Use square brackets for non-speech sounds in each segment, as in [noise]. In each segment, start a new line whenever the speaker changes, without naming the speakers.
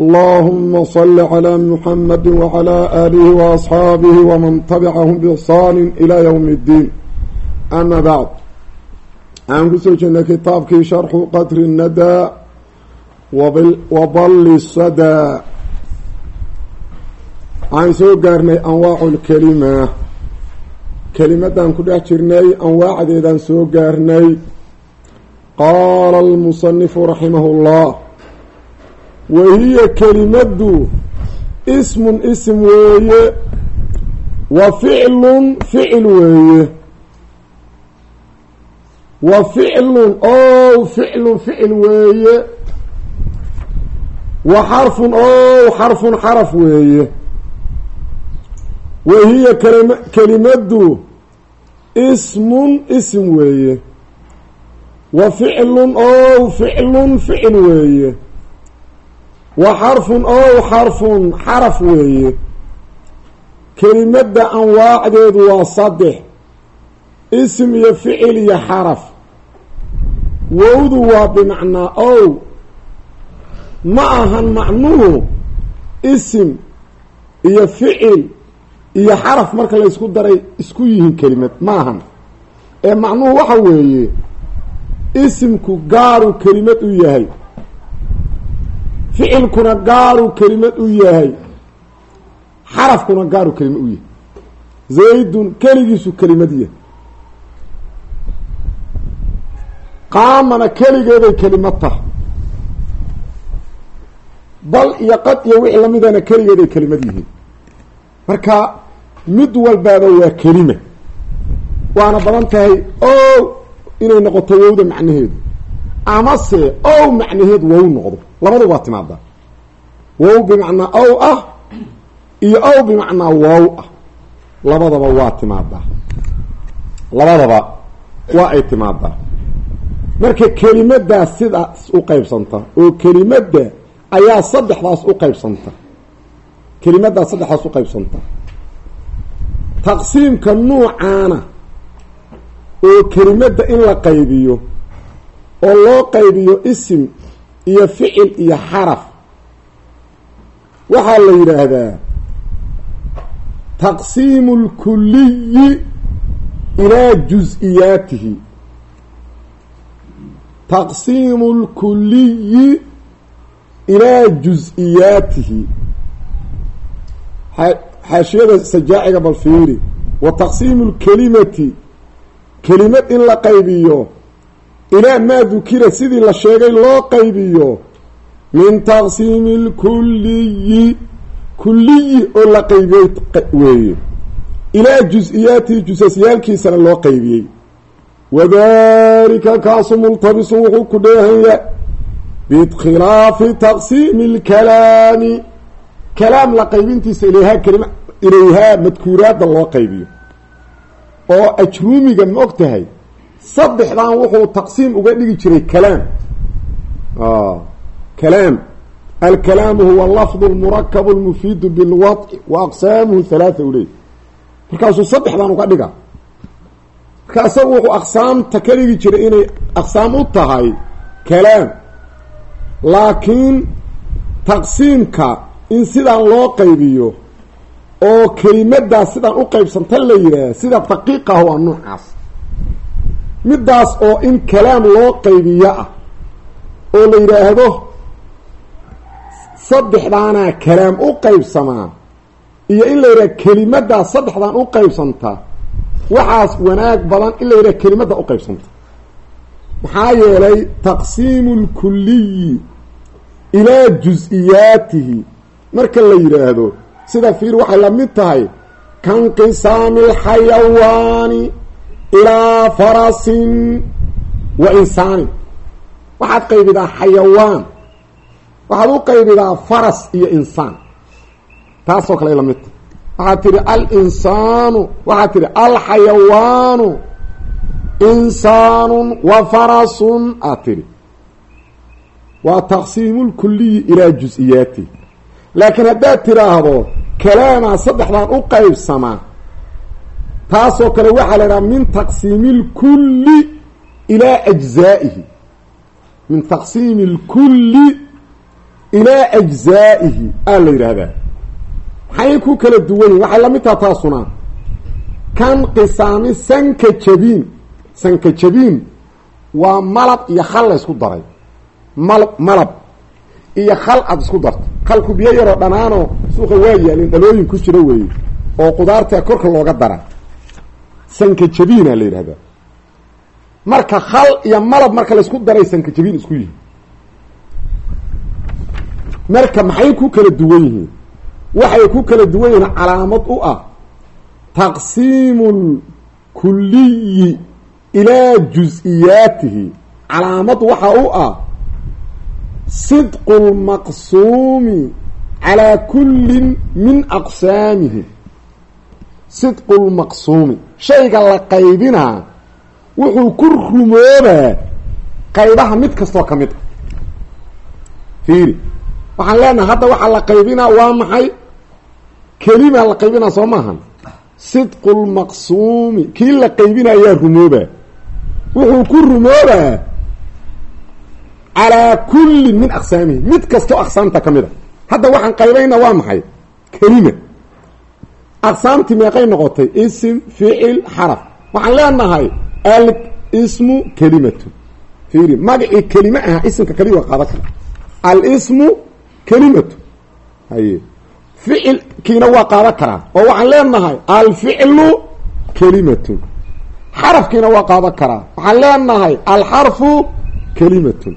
allahuma salli calaa muxamadi wacalaa aalihi wa asxaabihi waman tabicahum biixsaani ilaa yowmi iddiin ama bacd aan ku soo jirnay kitaabkii sharxu qadri nadaa waballi sadaa waxaan soo gaarnay anwaacu lkelima kelimadan ku dhex jirnay anwaacdeedaan soo gaarnay. Qaala almusanifu raximah llah اllah wahiya kelimadu ismun ism weeye wa ficlun ficil weeye. Wa ficlun ow ficlun ficil weeye. Wa xarfun ow xarfun xaraf weeye. Wa hiya kalima kelimadu ismun ism weeye. Wa ficlun ow ficlun ficil weeye wa xarfun ow xarfun xaraf weeye. Kelimadda anwaacdeedu waa saddex. Ism iyo ficil iyo xaraf. Wowdu waa bimacnaa ow. Ma ahan macnuhu isim iyo ficil iyo xaraf marka la ysku daray isku yihiin kelimad. Ma ahan. Ee macnuhu waxa weeye isimku gaaruu kelimad u yahay ficilkuna gaaruu kelimad u yahay. Xarafkuna gaaruu kelimad u yahay. Zaydun keligiisu kelimad yahay. Qaamana keligeeday kelimad tahay. Bal iyo qad iyo wixii lamidana keligeeday kelimad yihiin. Marka mid walbaaba waa kelima. Waana badan tahay ow inay noqoto wowda macnaheedu amase ow macnaheed wow noqdo. Labadu waa timaadaa wow bimacnaa ow ah iyo ow bimacnaa wow ah. Labadaba waa timaadaa labadaba waa ay timaadaa marka kelimaddaas sidaas u qaybsanta oo kelimadda ayaa saddexdaas u qaybsanta. Kelimaddaas saddexdaas u qaybsanta. Taqsiimka nuucaana oo kelimadda in la qaybiyo oo loo qaybiyo isim iyo ficil iyo xaraf. Waxaa la yidhaahdaa taqsiimu lkuliyi ilaa jus-iyaatihi taqsiimu lkuliyi ilaa jus-iyaatihi xaashiyada sajaaciga bal fiiri wa taqsiimu lkelimati kelimad in la qaybiyo ilaa maa dukira sidii la sheegay loo qaybiyo min taqsiimi lkuliyi kuliyi oo la qaybiyey weeye. Ilaa jus-iyaatihi jusasyaalkiisana loo qaybiyey. Wadalika kaasu multabisun wuxuu ku dheehanya bikhilaafi taqsiimi lkalaami. Kalaam la qaybintiisa ilayhaa kelima ilayhaa madkuuraadda loo qaybiyo. Oo ajruumiga ma og tahay saddexdan wuxuu taqsiim uga dhigi jiray kalaam. Kalaam. Alkalaamu huwa lafdu lmurakabu lmufiidu bilwadci wa aqsaamuhu halaatha uley markaasuu saddexdan uga dhiga marka isagu wuxuu aqsaamta ka dhigi jiray inay aqsaam u tahay kalaam. Laakiin taqsiimka in sidaan loo qaybiyo oo kelimaddaas sidaan u qaybsanta la yidhaah sida daqiiqah waa noocaas middaas oo in kalaam loo qaybiyo ah oo la yidhaahdo saddexdaanaa kalaam u qaybsamaa iyo in la yidhaha kelimaddaas saddexdaan u qaybsanta waxaas wanaag badan in la yidhaha kelimadda u qaybsanta. Maxaa yeelay taqsiimu lkuliyi ilaa jus-iyaatihi marka la yidhaahdo sida fiir waxay la mid tahay kainqisaami alxayawaani ilaa farasin wa insaanin. Waxaad qaybidaa xayawaan. Waxaad u qaybidaa faras iyo insaan. Taasoo kale ay la mid tahay. Waxaad tidhi alinsaanu waxaad tidhi alxayawaanu insaanun wa farasun. Aad tidhi waa taqsiimu lkuliyi ilaa jus-iyaati laakiin haddaad tidhaahdo kalaamaa saddexdan u taasoo kale waxaa la idhaha min taqsiimi اlkulli ilaa ajzaa'ihi. Min taqsiimi اlkulli ilaa ajzaa'ihi aa la yidhaahdaa. Maxay ku kala duwan yihiin waxay la mid taha taasuna. Kan qisaami sanka jabiin sanka jabiin waa malab iyo khal la isku daray. Mal malab iyo khal aad isku darto. Khalku biyo yaroo dhanaanoo suuqa waa yaalin dhalooyin ku jira weeye oo qudaarta korka looga dara sanka jabiina la yidhahdaa marka khal iyo malab marka laysku daray sanka jabiin isku yihi marka maxay ku kala duwan yihiin? Waxay ku kala duwan yihiin calaamad u ah taqsiimu lkuliyi ilaa jus-iyaatihi calaamad waxa u ah sidqu lmaqsuumi calaa kullin min aqsaamihi sidqu lmaqsuumi shayga la qaybinaa wuxuu ku rumoobaa qaybaha mid kastoo ka mid ah. Fiiri waxaan leenahay hadda waxaa la qaybinaa waa maxay? Kelima la qaybinaa soo maahan sidqu lmaqsuumi kii la qaybinayaa rumoobaa. Wuxuu ku rumoobaa calaa kullin min aqsaamihi mid kastoo aqsaamta ka mid a hadda waxaan qaybayna waa maxay? Kelima aqsaamtii meeqay noqotay ism ficil xaraf waxaan leenahay al ismu kelimatu fiiri magacii kelime ah isimka kaliya waa qaadan kara alismu kelimatu haye ficilkiina waa qaadan karaa oo waxaan leenahay alficlu kelimatun xarafkiina waa qaadan karaa waxaan leenahay alxarfu kelimatun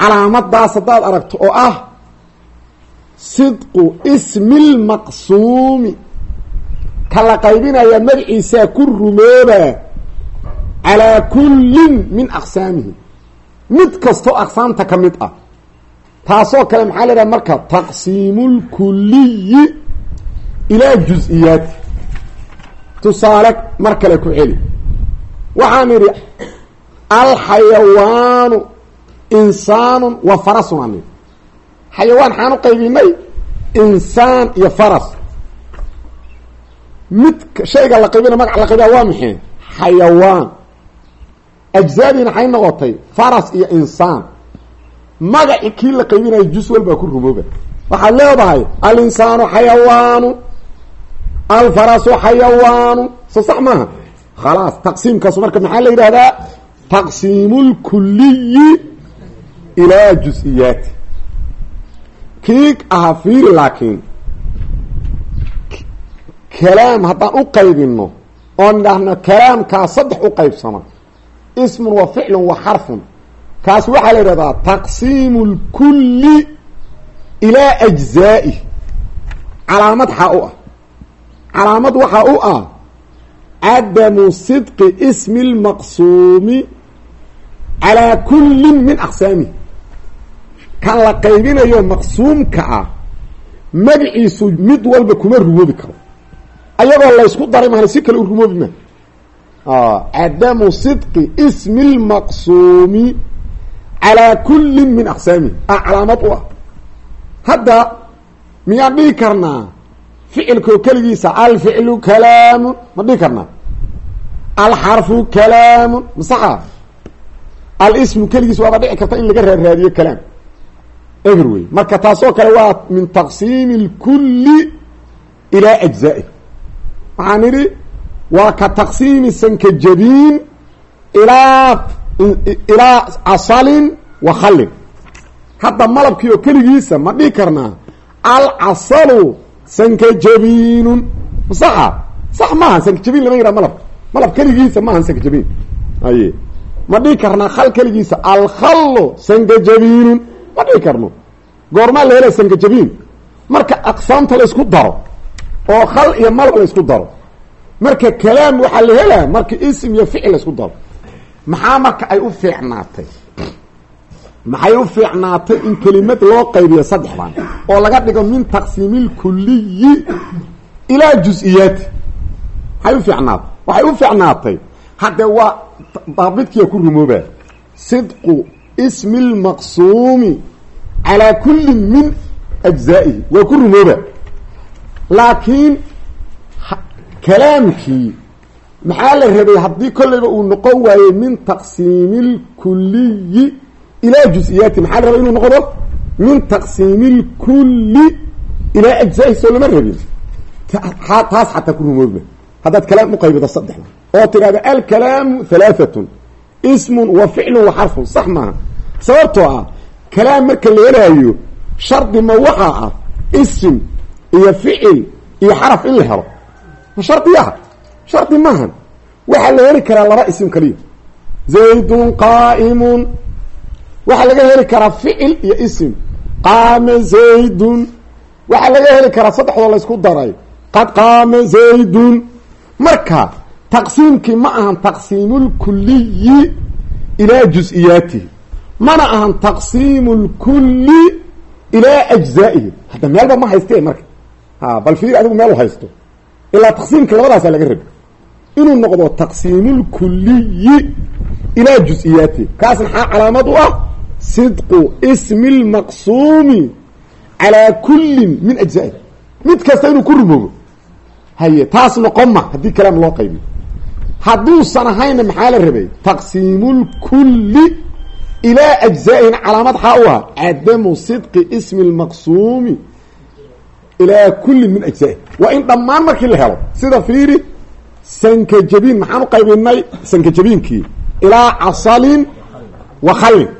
calaamadaas haddaad aragto oo ah sidqu ismi lmaqsuumi ka la qaybinaya magaciisaa ku rumoobaa calaa kullin min aqsaamihi. Mid kastoo aqsaamta ka mid ah. Taasoo kale maxaa la idhaha marka taqsiimu lkuliyi ilaa jus-iyaati tusaale mar kale ku celi. Waxaan idhi alxayawaanu insaanu wa farasun aan idhi xayawaan xaan u qaybinay insaan iyo faras. Mid shayga la qaybina magac la qaybina waa maxay xayawaan. Ajzaadiina xay noqotay faras iyo insaan. Magaci kii la qaybinayo jus walbaa ku rumooba waxaad leedahay alinsaanu xayawaanu alfarasu xayawaanu. Soo sax maaha? Khalaas taqsiimkaas marka maxaa la yidhahdaa taqsiimu ilaa jus-iyaati kii ahaa fiiri laakiin kalaam haddaan u qaybino oon idhaahno kalaamkaa saddex u qaybsama ismun wa ficlun wa xarfun kaas waxaa la yidhahdaa taqsiimu lkulli ilaa ajzaa'ih calaamad xaa u ah. Calaamad waxaa u ah cadamu sidqi ismi lmaqsuumi calaa kullin min aqsaamih kan la qaybinayo maqsuumka ah magaciisu mid walba kuma rumoobi karo. Ayagoo laysku daray maana si kale u rumoobi maa cadamu sidqi ismi lmaqsuumi calaa kullin min aqsaamihi ah calaamad u ah. Hadda miyaan dhihi karnaa? Ficilkoo keligiisa alficlu kalaamun ma dhihi karnaa? Alxarfu kalaamun masaxa alismu keligiis waaba dhici karta in laga raaraadiyo kalaam ever wey marka taasoo kale waa min taqsiimi اlkulli ilaa ajzaaih waxaan idhi waa ka taqsiimi sankajabiin ilaa ilaa casalin wa khallin. Hadda malabkii oo keligiisa ma dhihi karnaa alcasalu sankajabiinun saxa sax maaha sankajabiin lama yidhaha malabka malab keligiisa maaha sankajabiin aye ma dhihi karnaa khal keligiisa alkhallu sankajabiinun ma dhihi karno. Goormaa la helaya sankajabiin marka aqsaamta la isku daro oo khal iyo malab la isku daro marka kalaam waxaa la helaa marka ism iyo ficil la isku daro. Maxaa marka ay u fiicnaatay? Maxay u fiicnaatay in kelimad loo qaybiyo saddexdan? Oo laga dhigo min taqsiimi lkuliyi ilaa jus-iyaati maxay u fiicnaatay? Waxay u fiicnaatay. Haddee waa daabidkiia ku rumooba. Sidqu ismi lmaqsuumi calaa kulli min ajzaa'ihi. Waa ku rumooba laakiin kalaamkii maxaa la rabay haddii kollayba uu noqon waayey min taqsiimi lkuliyi ilaa jus-iyaati maxaa la rabay inuu noqdo? Min taqsiimi lkulli ilaa ajzaa'ihi. Soo lama rabin. Taas xataa ku rumoobma haddaad kalaam uqaybido saddexda. Oo tidhahda alkalaamu halaaatun ismun wa ficlun wa xarfun sax maaha. Sababtoo ah kalaam marka la helaayo shardi ma waxaa ah isim iyo ficil iyo xaraf in la helo. Ma shardiyaha shardi maahan waxaa la heli karaa laba isim kaliya. Zaydun qaa'imun. Waxaa laga heli karaa ficil iyo isim qaama zaydun. Waxaa laga heli karaa saddexdoo laysku daray. Qad qaama zaydun. Marka taqsiimkii ma ahan taqsiimu lkuliyi ilaa jus-iyaatihi mana ahan taqsiimu lkulli ilaa ajzaa'ihi. Hadda meelba ma hayste marka. Ha bal fiir adigu meel u haysto. Ilaa taqsiimka labadaasaa laga rabi inuu noqdo taqsiimu lkuliyi ilaa jus-iyaatihi kaas maxaa calaamad u ah? Sidqu ismi lmaqsuumi calaa kullin min ajzaa'ihi. Mid kasta inuu ku rumoobo haye taas noqon ma kalaam loo qaybiyo hadduusan ahayna maxaa la rabay? Taqsiimu lkulli ilaa ajzaa'ihina calaamad xaa u ah cadamu sidqi ismi lmaqsuumi ilaa kullin min ajzaa'ihi waa in dhammaan markii la helo. Sida fiiri sankajabiin maxaan u qaybinay sankajabiinkii ilaa casalin wa khallin.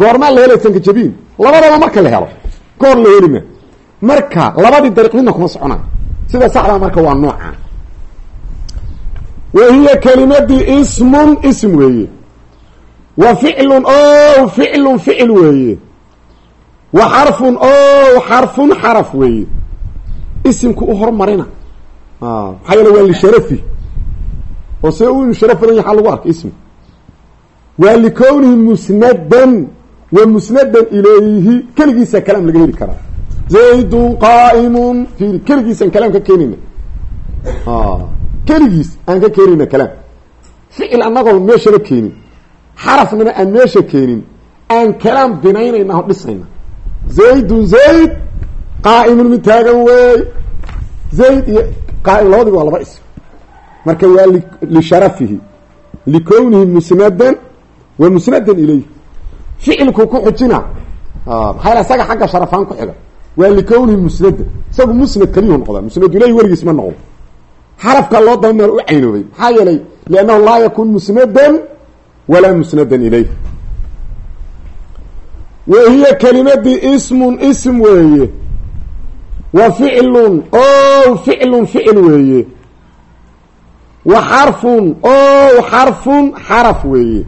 Goormaa la helay sankajabiin labadaba marka la helo. Goor la helima marka labadii dariiq midna kuma soconayo sida saxdaa marka waa nooca wa hiya kelimadii ismun ism weeye wa ficlun o ficlun ficil weeye wa xarfun o xarfun xaraf weeye isimku u hormarina maxaa yeele waa lisharafi oo see u sharaf badan yaha lagu arka ismi waa likownihi musnadan wa musnadan ilayhi keligiisa kalaam laga heli karaa zaydun qaa'imun fiiri keligiisaan kalaam ka keenayna keligiis aan ka keenayna kalaam. Ficil annagoo meeshaba keenin xarafnana aan meesha keenin aan kalaam binaynayna o dhisayna. Zaydun zayd qaa'imun mid taagan wey zayd iyo qaa'im labadiba waa laba ism. Marka waa lisharafihi likownihi musnadan wa musnadan ilayh ficilku ku xujina maxaa yal isaga xagga sharafaan ku xiga. Waa likownihi musnada isagu musnad keliyuu noqdaa musnadu ilayhi weligiis ma noqdo xarafka loo daba meel u caynoobay maxaa yeelay? liannahu laa yakun musnadan walaa musnadan ilayh wa hiya kelimadii ismun ism weeye wa ficlun o ficlun ficil weeye wa xarfun o xarfun xaraf weeye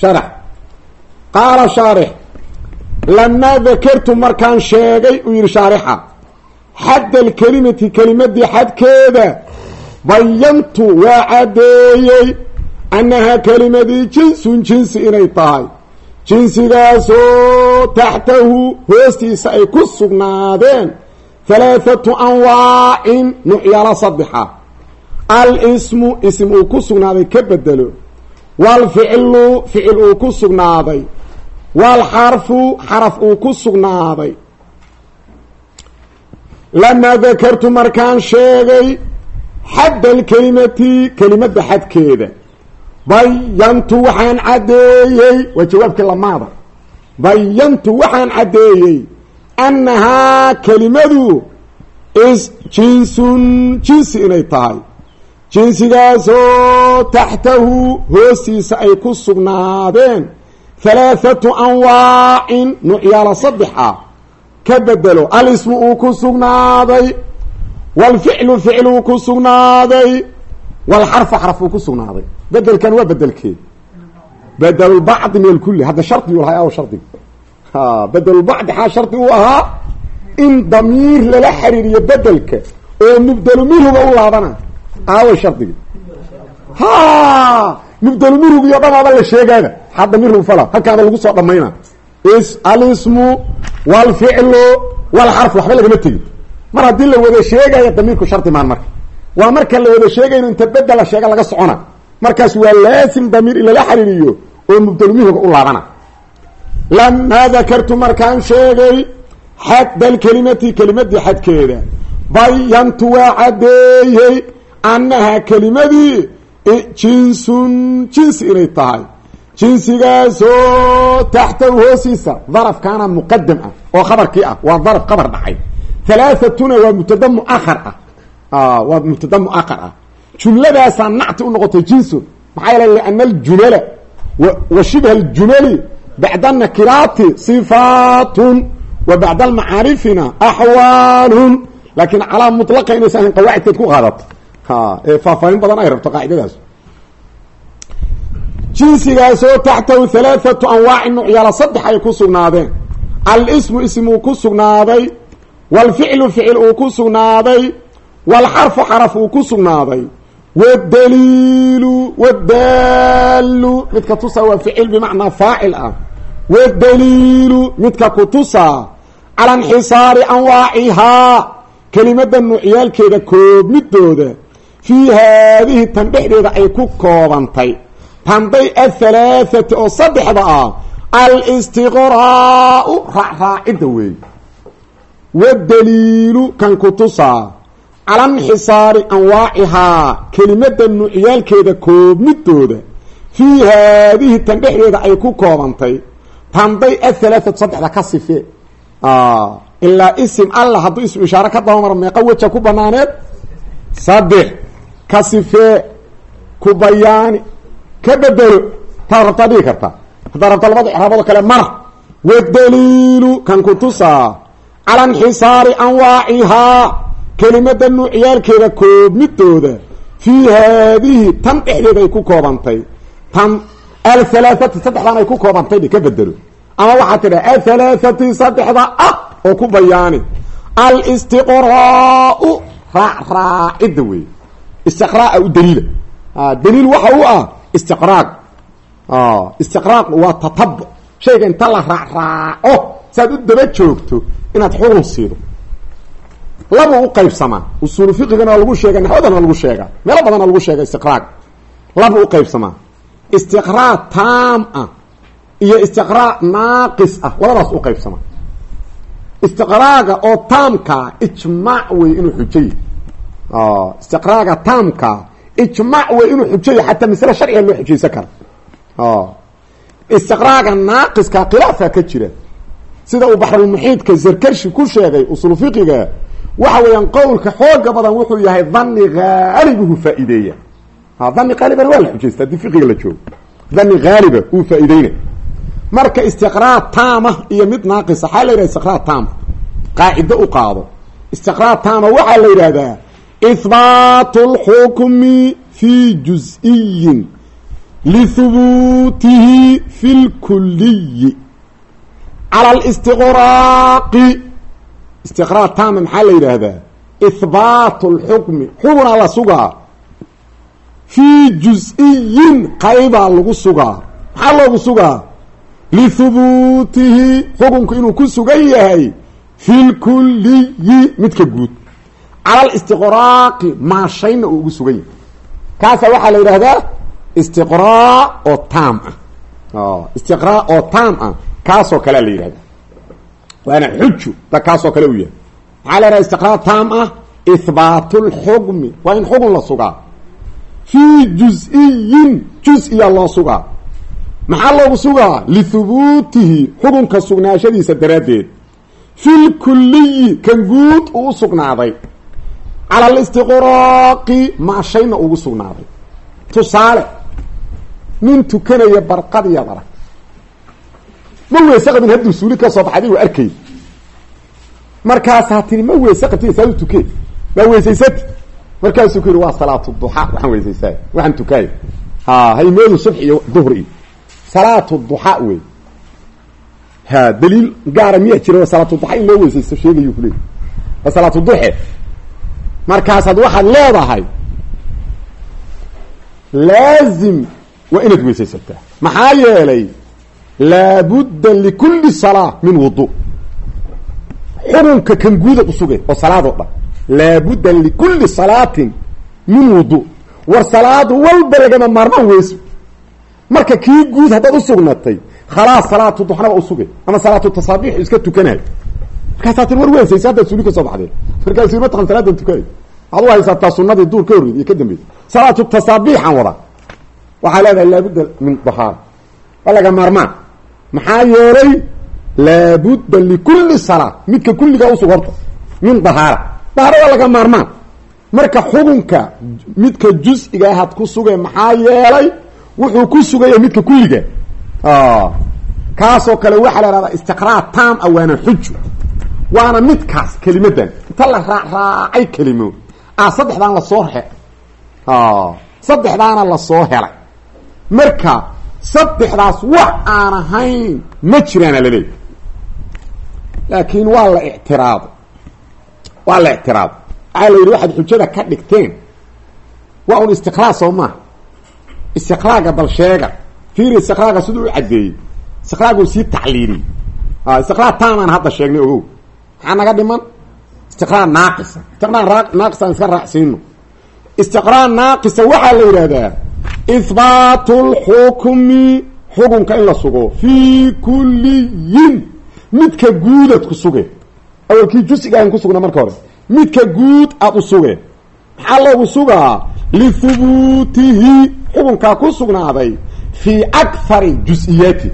sharax qaala shaarix lamaa dakartu markaan sheegay uu yihi shaarixa xadda alkelimati kelimadii xadkeeda bayantu waa caddeeyey annahaa kelimadii jinsun jinsi inay tahay jinsigaasoo taxtahu hoostiisa ay ku sugnaadeen halaathatu anwaacin nuucyaalo saddexa al-ismu ism uu ku sugnaaday ka bedelo waalficlu ficil uu ku sugnaaday waalxarfu xaraf uu ku sugnaaday lamaa dakartu markaan sheegay xadda alkelimati kelimadda xadkeeda bayantu waxaan caddeeyey waa jawaabkii lamaada bayantu waxaan caddeeyey annahaa kelimadu is jinsun jinsi inay tahay jinsigaasoo taxtahu hoostiisa ay ku sugnaadeen halaathatu anwaacin nuucyaalo saddex ah ka bedelo alismu uu ku sugnaaday waalficlu ficl uu ku sugnaaday waalxarfu xarf uu ku sugnaaday. Bedelkan waa bedelkeed. Bedelulbacdi min alkuli hadda shardigu lahay aw shardiga bedelulbacdi xaa shardi u ahaa in damiir lala xiriiriyo bedelka oo mubdelu minhuga u laabana aawa shardiga ha mubdelu minhugiyo dhamaaba la sheegaana xaa damiirhu fala halkaana lagu soo dhamayna alismu waalficlu waalxarfu waxba lagama tegin. Mar haddii la wada sheegayo damiirku shardi maan marka. Waa marka la wada sheegayno inta bedela sheega laga socona. Markaas waa laasim damiir in lala xariiriyo oo mubdalmihiga u laabana. Lamaa dakartu markaan sheegay xadda alkelimati kelimadii xadkeeda bayantu waa caddeeyey annahaa kelimadii jinsun jinsi inay tahay jinsigaasoo taxtahu hoosiisa darafkaana muqadam ah oo khabarkii ah. Waa daraf khabar dhacay. Halaaatuna waa mubtada muahar ah. Waa mubtada muahar ah. Jumladaasaa nacti u noqotay jinsun maxaa yeele liana aljumala wa shibha aljumali bacda nakiraati sifaatun wa bacda almacaarifina axwaalun laakiin calaa mutlaqa inaysa ahayn qawaacidkeed ku qaadato ee faahfaahin badan ay rabto qaacidadaas jinsigaasoo taxtahu halaathatu anwaaci nucyaala saddex ay ku sugnaadeen. Al-ismu ism uu ku sugnaaday waalficlu ficil uu ku sugnaaday waalxarfu xaraf uu ku sugnaaday. Wadaliilu wadaalu midka tusaa waa ficil bimacnaa faacil ah. Wadaliilu midka ku tusaa cala inxisaari anwaacihaa kelimada nuucyaalkeeda koobmidooda fii haadihi tan dhexdeeda ay ku koobantay tanday athalaathati oo saddexda ah alistiqraau raacraacidda weey wadaliilu kan ku tusaa cala inxisaari anwaacihaa kelimada nuucyaalkeeda koobmidooda fii haadihi tan dhexdeeda ay ku koobantay tanday athalaathatu saddexda ka sife. Ilaa isim alla hadduu ismu ishaare ka dabamaro meeqa weja ku banaaneed? Saddex ka bayaani ka bedelo taad rabtaa dhigi kartaa haddaad rabta labada icraabado kale mara wadaliilu kan ku tusaa cala inxisaari anwaacihaa kelimada nuucyaalkeeda koobmidooda fii haadihi tan dhexdeeda ay ku koobantay. Tan alhalaathati saddexdan ay ku koobantay ka bedelo ama waxaa tidhaha athalaathati saddexda ah oo ku bayaani. Alistiqraau raacraacidda wey istiqraa u daliila. Daliil waxa u ah istiqraaq. Istiqraaq waa tatabuc shayga inta la raacraaco saaad u daba joogto inaad xukun siido. Laba u qaybsamaa usuulu fiqigana lagu sheega naxwadana waa lagu sheegaa meelo badana lagu sheega istiqraaq. Laba u qaybsamaa istiqraa taam ah iyo istiqraa naaqis ah labadaas u qaybsamaa istiqraaga oo taamkaa ijmaac wey inuu xujay. Istiqraaga taamkaa ijmaac wey inuu xujaya xataa masle sharciga loo xujaysan kara istiqraaga naaqiska khilaafaa ka jira sida uu baxrulmuxiidka zarkarshi ku sheegay usul fiqiga waxa weeyaan qowlka xooga badan wuxuu yahay dani haalibuhu faa-ideeya dani haalibana waa la xujaysta haddii fiqiga la joogo. Dani haaliba uu faa-ideyna marka istiqraa taama iyo mid naaqisa waxaa la yidhaha istiqraa taama qaacido u qaado. Istiqraa taama waxaa la yidhaahdaa ihbaatu اlxukmi fi juz-iyin lihubuutihi fi lkuliyi cala alistiqraaqi istiqraa taama maxaa la yidhaahdaa ihbaatu اlxukmi xukuna la sugaa fii juz-iyin qaybaa lagu sugaa maxaa loogu sugaa lihubuutihi xukunku inuu ku sugan yahay fi lkuliyi midka guud cala alistiqraaqi maashayna uu ugu sugan yahay kaasaa waxaa la yidhaahdaa istiqraa oo taam ah istiqraa oo taam ah kaasoo kalea la yidhahda waana xuju da kaasoo kale u yahay maxaa la istiqraa taam ah ihbaatu lxukmi waa in xukun la sugaa fii juz-iyin juz-iya loo sugaa maxaa loogu sugaa lihubuutihi xukunka sugnaashadiisa daraaddeed fi lkuliyi kan guud uu u sugnaaday cala alistiqraaqi maashayna ugu sugnaaday. Tusaale nin tukanaya barqadiyaad arag ma weyse qabin hadduu suuli ka soo baxay adigu arkay. Markaasaa tiri ma weyse qabti saadu tukee maa weysaysati markaasuu ku yihi waa salaatu duxa waxaan weysaysaa waxaan tukaaya ha haymoodu subx iyo duhr iyo salaatu duxa wey. Ha daliil gaara miyaa jira waa salaatu duxa in loo weysaysto sheegayu kuleey waa markaasaad waxaad leedahay laazim waa inaad weysaysataa. maxaa yeelay laabudda likulli salaa min wudu. xukunka kan guudad usuge oo salaadoo dhan. laabudda likulli salaatin min wudu. war salaadu walba lagama maarmaan weyso marka kii guud haddaad usugnatay khalaas salaatu duxnaba usuge ama salaatu tasaabiix iska tukanayo markaasaa tir war weysaysa haddaad suli ka soo baxdeen markaas mataqan salaadan tukanay waxaad u haysataa sunadii duur ka horreyd iyo ka dambeysay salaatu tasaabiixaan wada. Waxaa leedahay laabudda min dahaara waa laga maarmaan. Maxaa yeelay laabudda likulli salaa midka kulligaa usug horta min dahaara dahaara waa laga maarmaan. Marka xukunka midka jus-iga ku sugee maxaa yeelay wuxuu ku sugaya midka kulliga. Kaasoo kale waxaa la ihahdaa istiqraar tam a waana xuju waana midkaas kelimadan. Inta la raacraacay kelimo. Ah saddexdaan la soo he saddexdaana la soo helay. Marka saddexdaas wax aan ahayn ma jiraana laleeyahy laakiin waa la ictiraado. Waa la ictiraado. Waxaa la yidhi waxaad xujada ka dhigteen. Waa un istiqraar soo maaha istiqraaga bal sheega. Fiiri istiqraaga siduu u caddeeyey. Istiqraaguu sii tacliiliyey. Istiqraar taamaan hadda sheegnay ogow maxaa naga dhiman? Istiqraar naaqisa. Istiqraar naaqisaan iska raacsiino istiqraar naaqisa waxaa la yidhahdaa ihbaatu lxukmi xukunka in la sugo. Fii kulliyin midka guudad ku suge. Awalkii jusigaan ku sugna marka hore. Midka guud aada u suge. Maxaa loogu sugaa? Lihubuutihi xukunkaa ku sugnaaday fii akari jus-iyaati.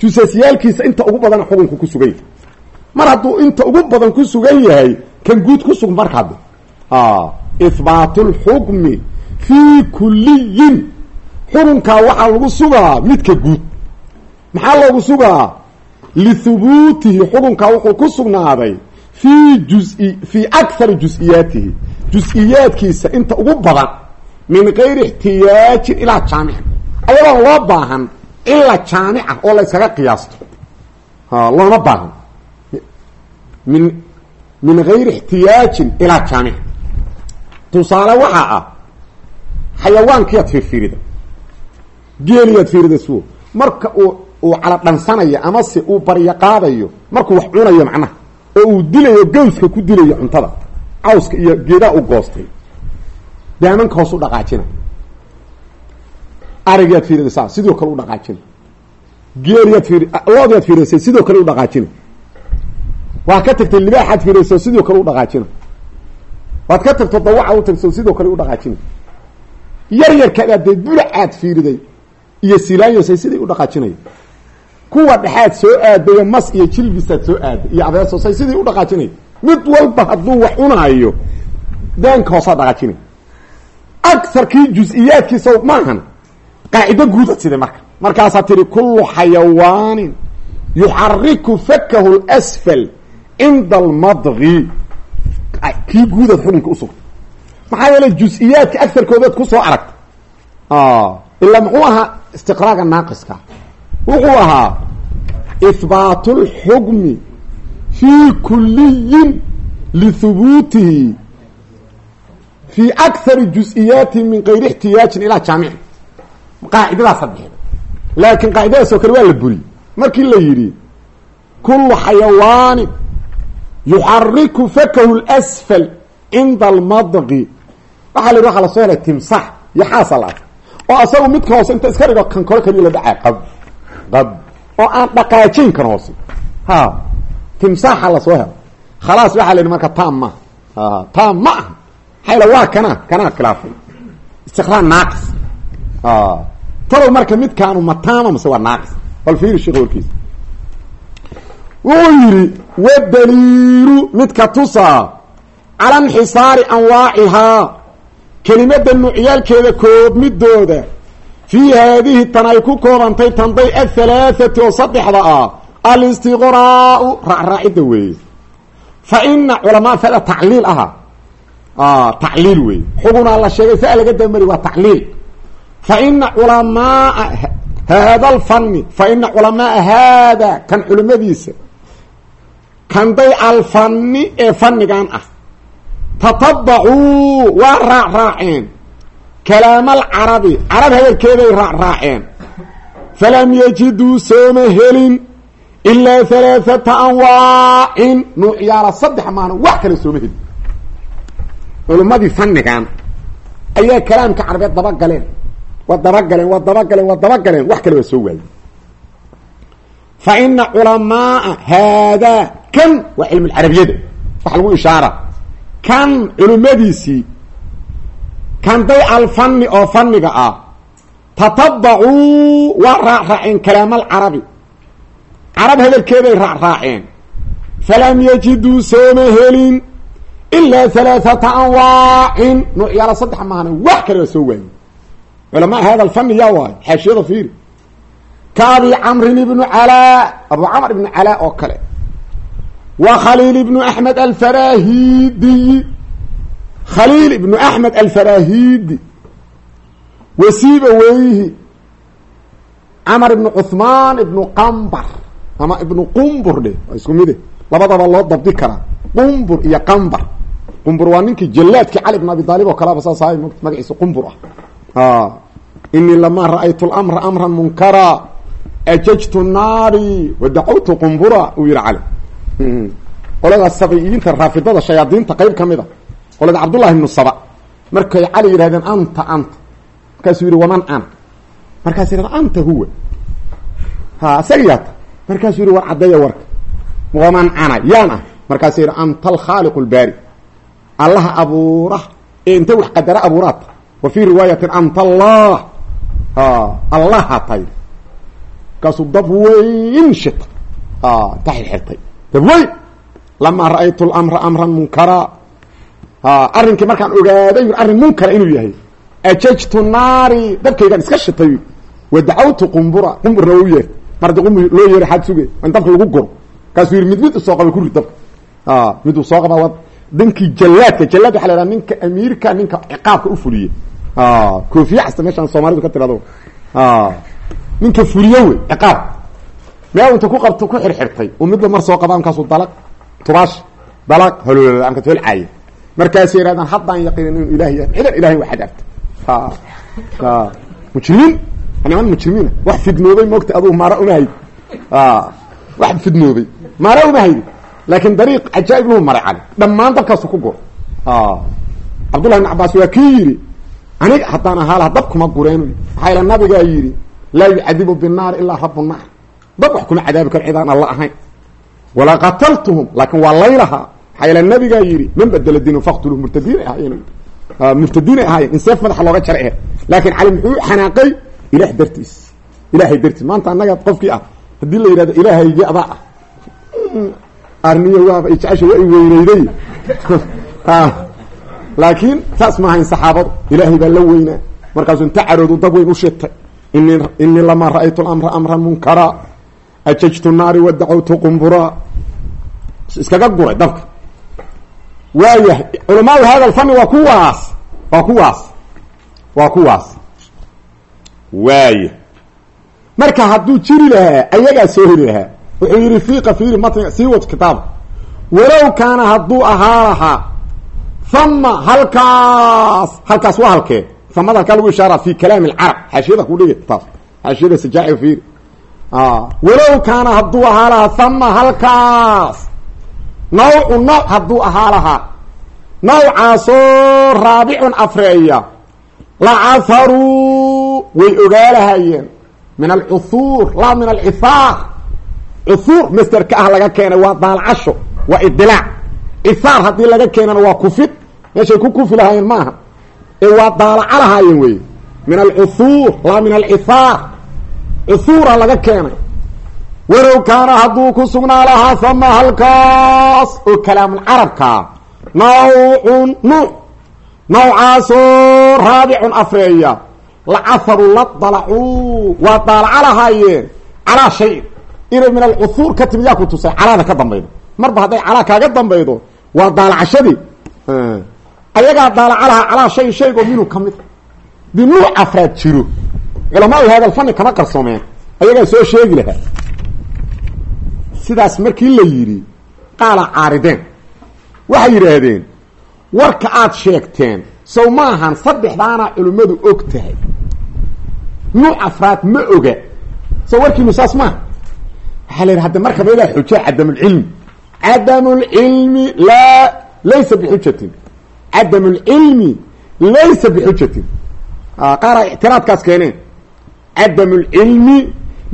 Jusasyaalkiisa inta ugu badan xukunka ku sugan yahay mar hadduu inta ugu badan ku sugan yahay kan guud ku sug marka hadde ihbaatu lxukmi fii kulliyin. Xukunkaa waxaa lagu sugaa midka guud. Maxaa loogu sugaa? Lihubuutihi xukunkaa wuxuu ku sugnaaday fii jusi fii akari jus-iyaatihi jus-iyaadkiisa inta ugu badan min gayri ixtiyaajin ilaa jaamicin ayadoon loo baahan ila jaamica oo la yskaga qiyaasto. Looma baahan min min gayri ixtiyaajin ilaa jaamic. Tusaale waxaa ah xayawaankiyaad fiirfiirida geeliyaad fiirida suo marka uu uu cala dhansanayo amase uu baryo qaadayo markuu wax cunayo macnaha oo uu dilayo gawska ku dilayo cuntada cawska iyo geedaha u goostay daamanka hoos u dhaqaajina. Arigaad fiiridaysaa sidoo kale u dhaqaajina. Geeliyaad fiiri loodiyaad fiiridaysa sidoo kale u dhaqaajina waa ka tagtay libaaxaad fiiridaysa sidoo kale u dhaqaajina waad ka tagto dawaca u tagto sidoo kale dhaqaajina yar yarkaadaad dee bulacaad fiiriday. Iyo silaanyosay siday u dhaqaajinaya kuwa dhexaad soo aadayo mas iyo jilbisaad soo aaday iyo abeesosay u dhaqaajinaya mid walba hadduu wax cunaayo daanka hoosaa dhaqaajinay. Agarkii jus-iyaadkiisa maahan qaacido guudad sida marka. Markaasaa tihi kullu xayawaanin yuxariku fakahu lsfal cinda almadgi kii guudad xukunka usugta maxaa yeelay jus-iyaadka agarkoodaad ku soo aragta ilaa muxuu ahaa istiqraaga naaqiska wuxuu ahaa ihbaatu lxukmi fii kuliyin lihubuutihi fii akari jus-iyaati min gayri ixtiyaajin ilaa jaamicin qaacidadaasa bixida laakiin qaacidadaas oo kale waa la buriyey markii la yidhi kullu xayawaanin yuxariku fakahu lsfal cinda almadqi waxaa la yidhi waxaa la soo helay timsax iyo xaasa la oo asagu midka hoose inta iska dhigo kan kole kaliya la dhacay qab qab oo aan dhaqaajin kan hoose ha timsaaxa la soo helo khalaas waxaa la marka taam ma taam ma aha xayla waa kana kanaa khilaafay istiqraar marka midkaanu mataama mase waa naaqis bal fiiri sheekh warkiisa wuxuu yidhi wadaliilu midka tusaa cala nxisaari anwaacihaa kelimada nuucyaalkeeda koobmidooda fii haadihi tan ay ku koobantay tanday athalaathati oo saddexda ah alistiqraau raacraacidda weeye. Fa ina culamaa fada tacliil aha. Tacliil weeye. Xugunaa la sheegay fa laga damari waa tacliil. Fa ina culamaaa haada alfanni fa ina haada kan culimadiisa kanday alfanni ee fannigan ah. Tatabacuu waa raacraaceen kalaama alcarabi carab hadalkeeday raacraaceen falam yajiduu sooma helin ilaa halaathata anwaacin nuucyaala saddex maana wax kale sooma heli culummadii fannigan ayaa kalaamka carabeed dabagaleen waa dabagaleen waa dabagaleen waa dabagaleen wax kale waa soo waayey. Fa ina culamaaa haadaa kan waa cilmulcarabiyada waxa lagu ishaara. Kan culimmadiisii kan day alfanni oo fanniga ah tatabacuu waa raacraaceen kalaamalcarabi carab hadalkeeday raacraaceen. Falam yajiduu sooma helin ilaa halaathata anwaacin. Nuucyaala saddex maahna wax kale waa soo waayey. Culamaa hada alfanni yaa waayo xaashiyada fiiri. Ka abi camrin ibnu calaa abu camr ibnu calaa oo kale wa khaliil ibnu axmed alfarahidi. Khaliil ibnu axmed alfarahidi. Wasiiba weyhi. Camar ibnu cuhmaan ibnu qambar. Ama ibnu qumbur dhe waa isku mide labadaba loo dabdi karaa. Qumbur iyo qambar. Qumbur waa ninkii jallaadkii cali bn abi aalib oo kaleba saas ahay magaciisa qumbur ah. Inii lamaa ra'aytu lamra amran munkara. Ajajtu naari wadacawtu qumbura uu yihi cali qolada sabiyiinta raafidada shayaadiinta qeyb ka mid a qolada cabdullahi ibnu saba. Markay cali yidhahdeen anta anta. Markaasuu yihi waman ana? Markaas yidhahda anta huwa. Ha isaga yaata markaasuu yihi war caddeeya warka. Waman ana? Yaan ah markaasuu yidhi anta alkhaaliqu lbaari allaha abuura ee inta wax qadara abuuraata wa fii riwaayatin anta allah. Allaha tay markaasuu dab weyn shita. Ta weyn lamaa ra'aytu lamra amran munkara. Arrinkii markaan ogaaday arrin munkara inuu yahay. Ajajtu naari dabkaygaan iska shitay wadacawtu qumbura qumburna u yeer. Mar haddii qumbur loo yeeray xaad suge in dabka lagu guro. Kaasuu yidhi mid mid u soo qaba kuri dabka. Mid uu soo qabaa waa dankii jallaadka jallaad waxa la haha ninka amiirka ninka ciqaabka u fuliye koofiye xasta meeshaan soomaalidu ka tirado. Ninka fuliye wey ciqaab meel inta ku qabto ku xirxirtay. Oo midba mar soo qaba markaasuu dalag tubaash dalag holol amka tolcaaya markaasay yidhahdaan haddaan yaqiinin inuu ilaah yahay cidan ilahay waa xadaabta mujrimiin niman mujrimiina wax fidnoobay moogta aduu maara uma haydi wax fidnoobay maara uma laakiin dariiq cajaa'ib lahu maray cali. Dhammaan dabkaasu ku guro. Cabdullahi ibn cabaas waa kii yidhi aniga haddaan ahaa dab kuma gureen maxaa ila nabigaa yidhi laa yucadibu binnaar ilaa rabu naar dab wax kuma cadaabi karo cidaan alla ahayn. Walaa qataltuhum laakiin waa laylahaa maxaa ila nabigaa yidhi man badela diinu faktulu murtadiinay ahaayeen murtadiinay ahaayeen in seef madaxa looga jara eh laakiin cali muxuu xanaaqay? Ilaah dartiis. Ilaahay dartiis. Maanta annaga qofkii ah haddii la yidhahdo ilaahaygii adaa ah. Arniyo waaba ijcasha waa i weyneyday [laughs] laakiin saas ma ahayn saxaabadu. Ilaahay baa la weynaa. Markaasuu inta caroodu dab weyn u shitay ini inii lamaa ra'aytu lamra amran munkara ajajtu naari wadacawtu qumbura iskaga guray dabka waayahay culamaau hada alfani waa kuwaas waa kuwaas waa kuwaas waaya marka hadduu jiri lahaa ayagaa soo heli lahaa wuxuu yidhi fiiqa fiiri matniga sii wad kitaaba walow kaana hadduu ahaa lahaa hama halkaas halkaas waa halkee hamada halkaa lagu ishaara fi kalaami alcarab xaashiyada ku dhigi taas xaashiyada sajaaci fiiri walow kaana hadduu ahaa lahaa hama halkaas nawcu nooc hadduu ahaa lahaa nawcaasoo raabicun afreeya. Lacaharuu way ogaalahayeen min alcuhuur laa min alcihaar cuhuur masderka ah laga keenay waa daalcasho waa idilaac. Cihaar haddii laga keenana waa kufid. Meeshay ku kufi lahaayeen maaha. Ee waa daalaca lahaayeen wey min alcuhuur laa min alcihaar cuhuura laga keenay. Walow kaana hadduu ku sugnaa lahaa hama halkaas oo kalaamulcarabkaa nawcun nuuc nawcaasoo raabicun afreeya lacaharu la dalacuu waa daalaca lahaayeen calaa shayin inay min alcuhuur ka timid yaa ku tusay calaada ka dambaydo. Marba hadday calaa kaaga dambaydo waa daalacashadii ayagaa daalaca lahaa calaa shay shaygoo minhu ka mid di nuuc afraad jiro culamaau hadalfani kama qarsoomeen. Ayagaa soo sheegi lahaa. Sidaas markii la yidhi qaala caarideen waxay yidhaahdeen warka aad sheegteen sow maahan saddexdaana culimmadu og tahay. Nuuc afraad ma oga. Sow warkiinu saas maaha waxaa la yidhi hadda marka madaa xuja cadamulcilmi cadamulcilmi laa laysa bixujatin. Cadamulcilmi laysa bixujatin. Qaara ictiraadkaas keeneen cadamulcilmi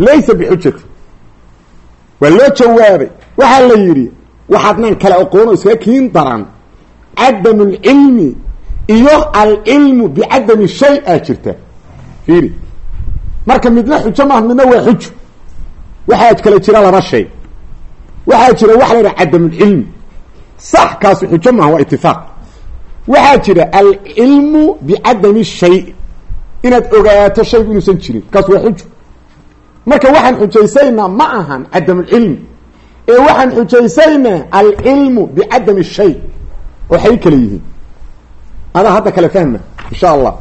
laysa bixujatin waa loo jawaabay. Waxaa la yidhi waxaadnaan kala aqoon oo iskaga kiin daran cadamulcilmi iyo alcilmu bicadami shay aa jirta. Fiiri. Marka midna xujo maaha midna waa xujo waxaa kala jira laba shay. Waxaa jira waxa la yidhaha cadamulcilmi sax kaasu xujo maaha waa itifaaq waxaa jira alcilmu bicadami shay inaad ogaato shaygu inuusan jirin kaas waa xujo marka waxaan xujaysaynaa ma ahan cadamulcilmi ee waxaan xujaysaynaa alcilmu bicadami shay. Waxay kala yihiin. Adaa hadda kale fahma insha allah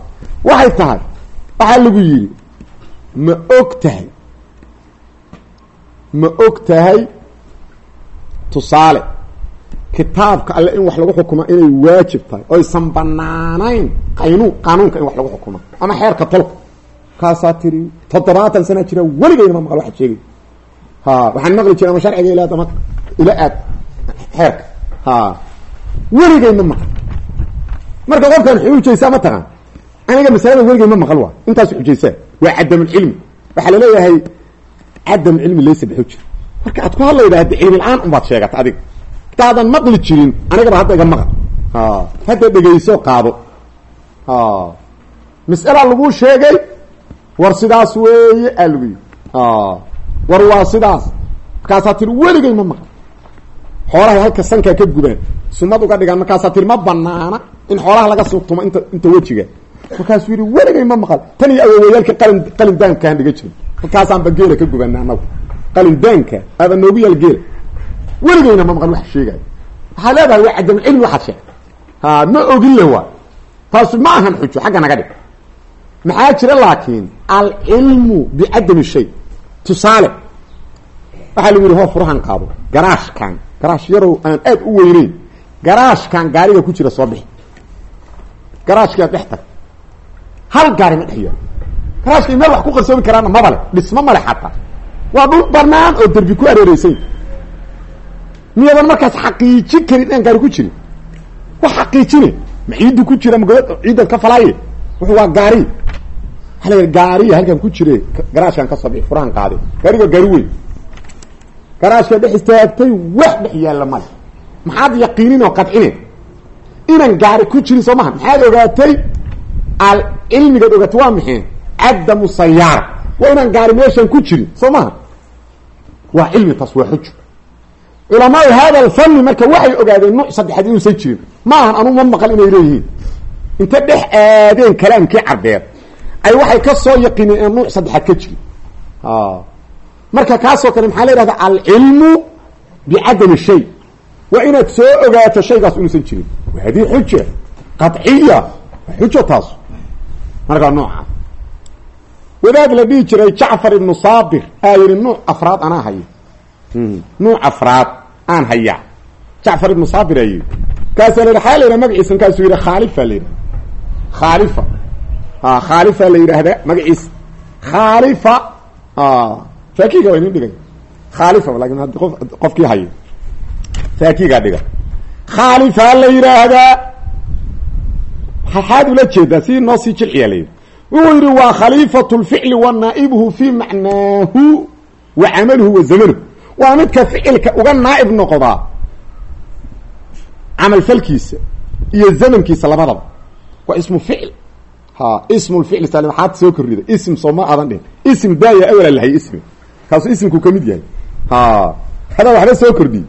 waxay tahay waxaa lagu yidhi ma og tahay. Ma og tahay tusaale kitaabka alle in wax lagu xukumo inay waajib tahay oysan banaanayn qaynuun qaanuunka in wax lagu xukumo ama xeerka tolka. Kaasaa tiri toddobaatan sana jira weligeyna ma maqal waxaad sheegay. Ha waxaan maqli jira ama sharciga ila dama ila aad xeerka. Ha weligey ma maqal marka qofkaan xujaysaa ma taqaan. Aniga masalada weligey ma maqal waa intaas xujaysaa waa cadamulcilmi waxaa la leeyahay cadamulcilmi laysa bixuja marka aad ku hadlayda hadda cilmi la'aan unbaad sheegata adiga intaadan maqli jirin anigaba hadda iga maqal hadda dhegayso qaado. Mas'alaa laguu sheegay war sidaas weeye aa lagu yidhi. War waa sidaas. Markaasaa tiri weligey ma maqal xoolahay halka sankaa ka gubaan sumad uga dhigaan markaasaa tiri ma banaana in xoolaha laga suubtumo inta inta wejiga. Markaasuu yidhi weligey ma maqal tan iyo awoowayaalka qalin qalin daankaan dhiga jirin. Markaasaanba geela ka gubana anagu qalin daanka aaba noogu geela weligeyna ma maqal wax sheegaayo waxaa leedahay waa cadam cilmi waxaad sheegay. Ha ma ogin le waa. Taasu ma ahan xujo xagga naga dhig. Maxaa jira laakiin alcilmu bicadami shay. Tusaale waxaa lagu yidhi hoo furahan qaado garaashkan. Garaash yarow aan aad u weyneyn. Garaashkan gaariga ku jira soo bixi. Garaashkiaad dhex tag hal gaari ma dhex yaalo garaashkay meel wax ku qarsoomi karaana mabale dhismo male xataa. Waa dhul banaan oo derbi ku areereysay miyadan markaas xaqiijin karin aan gaari ku jirin. Wa xaqiijine ma ciiddu ku jira magood ciiddaad ka falaaye wuxuu waa gaari. Waxa la gaariya halkan ku jire garaashkan ka bixi furahan qaade gaariga gaari weyn. Garaashka dhex istaagtay wax dhex yaalla male maxaad yaqiinin oo qadcine inaan gaari ku jirin soo maha. Maxaad ogaatay? Al cilmigaad ogaatay waa maxay cadamu sayaara waa inaan gaari meeshan ku jirin soo maha. Waa cilmi taas waa xujo culamaau hada alfanni marka waxay ogaadeen nuuc saddexaad inuusan jirin. Ma ahan anuu ma maqal inay leeyihiin. Inta dhex aadeen kalaamkii carbeed ay waxay ka soo yaqiineen inaan nuuc saddexaad ka jirin marka kaasoo kale maxaa la yihahda alcilmu bicadami shay. Waa inaad soo ogaato shaygaas inuusan jirin. Hadii xuja qaciya xujo taas markaa nooca. Wadaad la dhihi jiray jacfar ibnu saabir. Aa yihi nuuc afraad anaa haya nuuc afraad aan hayaa jacfar ibnu saabir aa yihi kaasaa la yidhi xaa la yidhaha magaciisa markaasuu yidhi khaalifa la yidhaha khaalifa. A khaalifa la yidhaahdaa magaciisa khaalifa. Faakiga waa inin dhigay. Khaalifa laakiin haddi qof qofkii hayo. Faakigaa dhiga. Khaalifaa la yidhaahdaa maxaad ula jeedaa si noo sii jilciyaa layidhi wuxuu yidhi waa khaliifatu lficli wa naa'ibuhu fi macnaahu wa camaluhu wa zamanuhu waa midka ficilka uga naa'ib noqdaa camal falkiisa iyo zamankiisa labadaba. Waa ismu ficil. Ha ismu lficli sal maxaad soo korrida? Ism soo ma aadan dhihin ism daaya awala lahay ismi. Kaasuu ismku ka mid yahay. Ha hadaa waxba soo kordhiy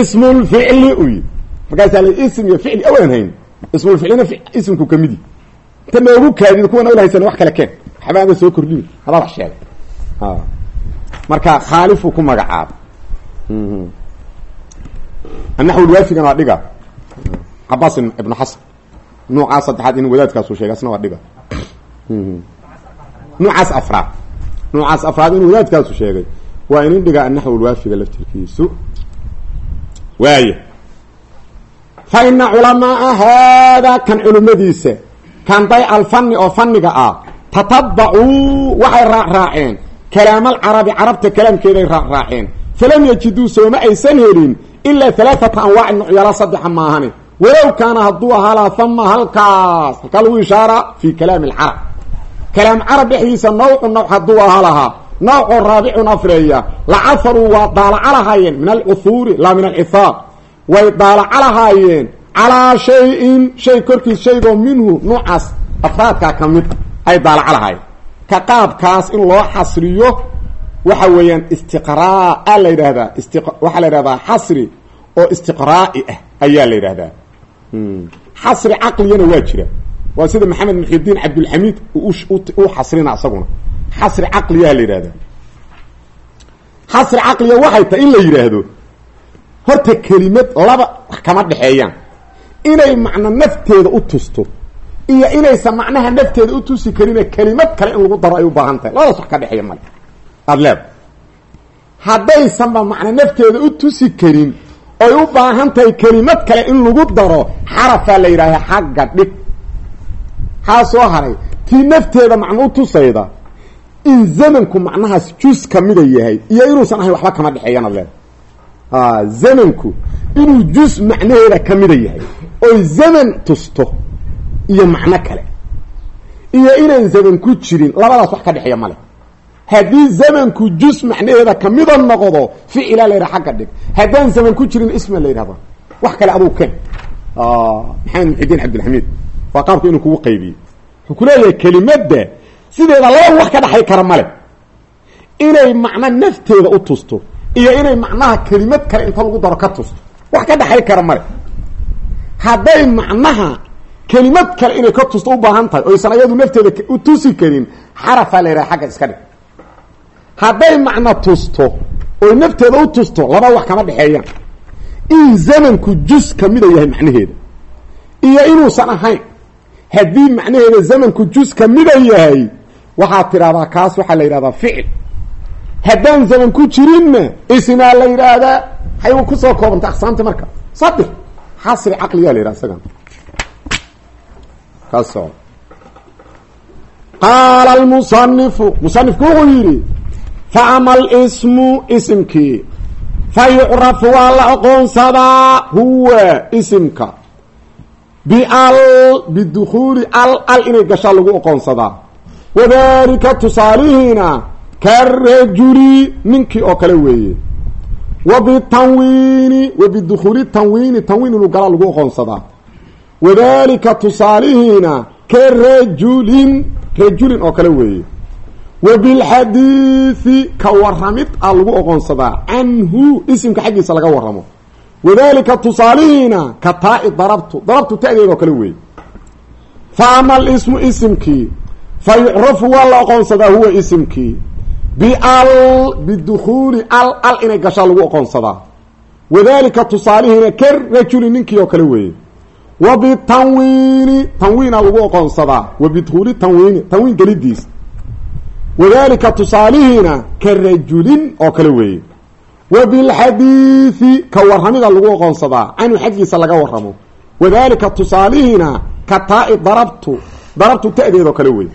ismulficli u yi markaasaa la ism iyo ficli awalan hayn. Ismulficlina ismku ka mid yahy inta noogu kaadid kuwan awla haysan wax kale keen. Waxba soo kordhin. Hadaa wax sheegay marka khaalifu ku magacaaba anaxwulwaafigana waa dhiga. Cabaas ibnu xasan nuucaas saddexaad in wadaadkaasu sheegay asna waa dhiga. Nuucaas afraad. Nuucaas afraad in wadaadkaasu sheegay waa inin dhiga anaxwulwaafiga laftirkiisu. Waaya fa ina culamaaa haadaa kan culimadiisa kan day alfani oo faniga ah tatabacuu waxay raacraaceen kalaamalcarabi carabta kalaamkeeday raacraaceen falam yajiduu sooma aysan helin ilaa alaaata anwaacin nucyaala saddexa maahane walow kaana hadduu ahaa hama halkaas. Halkaa lagu ishaaraa fi kalaami alcarab. Kalaam carab dhexdiisa nawcu nawc hadduu ahaa lahaa nawcoo raabicun afreeya lacaharuu waa daalaca lahaayeen min alcuhuuri laa min alcihaaq way daalaca lahaayeen calaa shayin shay korkiis shaygoo minhu nuucaas afraadkaa ka mid ay daalaca lahaayeen ka qaabkaas in loo xasriyo waxa weeyaan istiqraa la yidhahdaa isti waxaa la yidhahdaa xasri oo istiqraa'i ah ayaa la yidhahdaa xasri caqliyana waa jira. Waa sida maxamed muxidiin cabdulxamiid u xasrina isaguna xasri caqliyaa la yidhahdaa xasri caqliya waxay tahay in la yidhaahdo horta kelimad laba wax kama dhexeeyaan. Inay macno nafteeda u tusto iyo inaysan macnaha nafteeda u tusi karine kelimad kale in lagu daro ay u baahan tahay labadaas wax ka dhexeeya male aada leeda haddaysanba macno nafteeda u tusi karin oy u baahan tahay kelimad kale in lagu daro xarafaa la yidhahda xagga dhig haa soo haray. Tii nafteeda macno u tusayda in zamanku macnahaas jus kamida yahay iyo inuusan ahayn waxba kama dhexeeyana leeda zamanku inuu jus macnaheeda kamida yahay oy zaman tusto iyo macno kale. Iyo inaan zaman ku jirin labadaas wax ka dhexeeya male haddii zamanku jus macnaheeda kamida noqdo ficila la yidhaha xagga dhig haddaan zaman ku jirin isma la yidhahda wax kale aduu ken maxamed muxidiin cabdilxamiid waa qaabka inuu kugu qaybiyey. Wuxuu ku leeyahay kelimadda sideeda laba wax ka dhexay kara male inay macno nafteeda u tusto iyo inay macnaha kelimad kale inta lagu daro ka tusto. Wax ka dhexay kara male hadday macnaha kelimad kale inay ka tusto u baahan tahay oysan ayadu nafteeda u tusi karin xarafaa la yidhaha xagga iska dhig. Hadday macno tusto oy nafteeda u tusto laba wax kama dhexeeyaan. In zamanku jus kamida yahay macnaheeda. Iyo inuusan ahayn haddii macnaheeda zamanku jus kamida yahay waxaad tidhahdaa kaas waxaa la yidhahdaa ficil. Haddaan zaman ku jirinna ismaa la yidhaahdaa hay ku soo koobanta aqsaamta marka. Sabir xasri caqliyaa la yidhaha isagan kaso qaala almusanifu musanifku wuxuu yidhi fa ama alismu isimkii fa yucrafu waa la aqoonsadaa huwa isimka. Bial bidukuuli al al inay gashaa lagu aqoonsadaa. Wadalika tusaalihiina karajuli ninkii oo kale weeye. Wa bitanwiini wa bidukuuli tanwiini tanwiin inuu galaa lagu aqoonsadaa wadalika tusaalihiina karajulin rajulin oo kale weeye. Wa bilxadiidi ka waramid a lagu oqoonsadaa canhu isimka xaggiisa laga waramo wadalika tusaalihiina ka taa-i darabtu darabtu ta'deeda oo kale weeye. Fa ama alismu isimkii fa yucrafu waa la oqoonsadaa huwa isimkii bial bidukuuli al al inay gashaa lagu oqoonsadaa wadalika tusaalihiina ka rajuli ninkii oo kale weeye wa bitanwiini tanwiina lagu oqoonsadaa wa bidukuuli tanwiini tanwiin gelidiis wadalika tusaalihiina ka rajulin oo kale weeye wa bilxadiidi ka waramida lagu oqoonsadaa canhu xaggiisa laga waramo wadalika tusaalihiina ka taa-i darabtu darabtu ta'deed oo kale weeye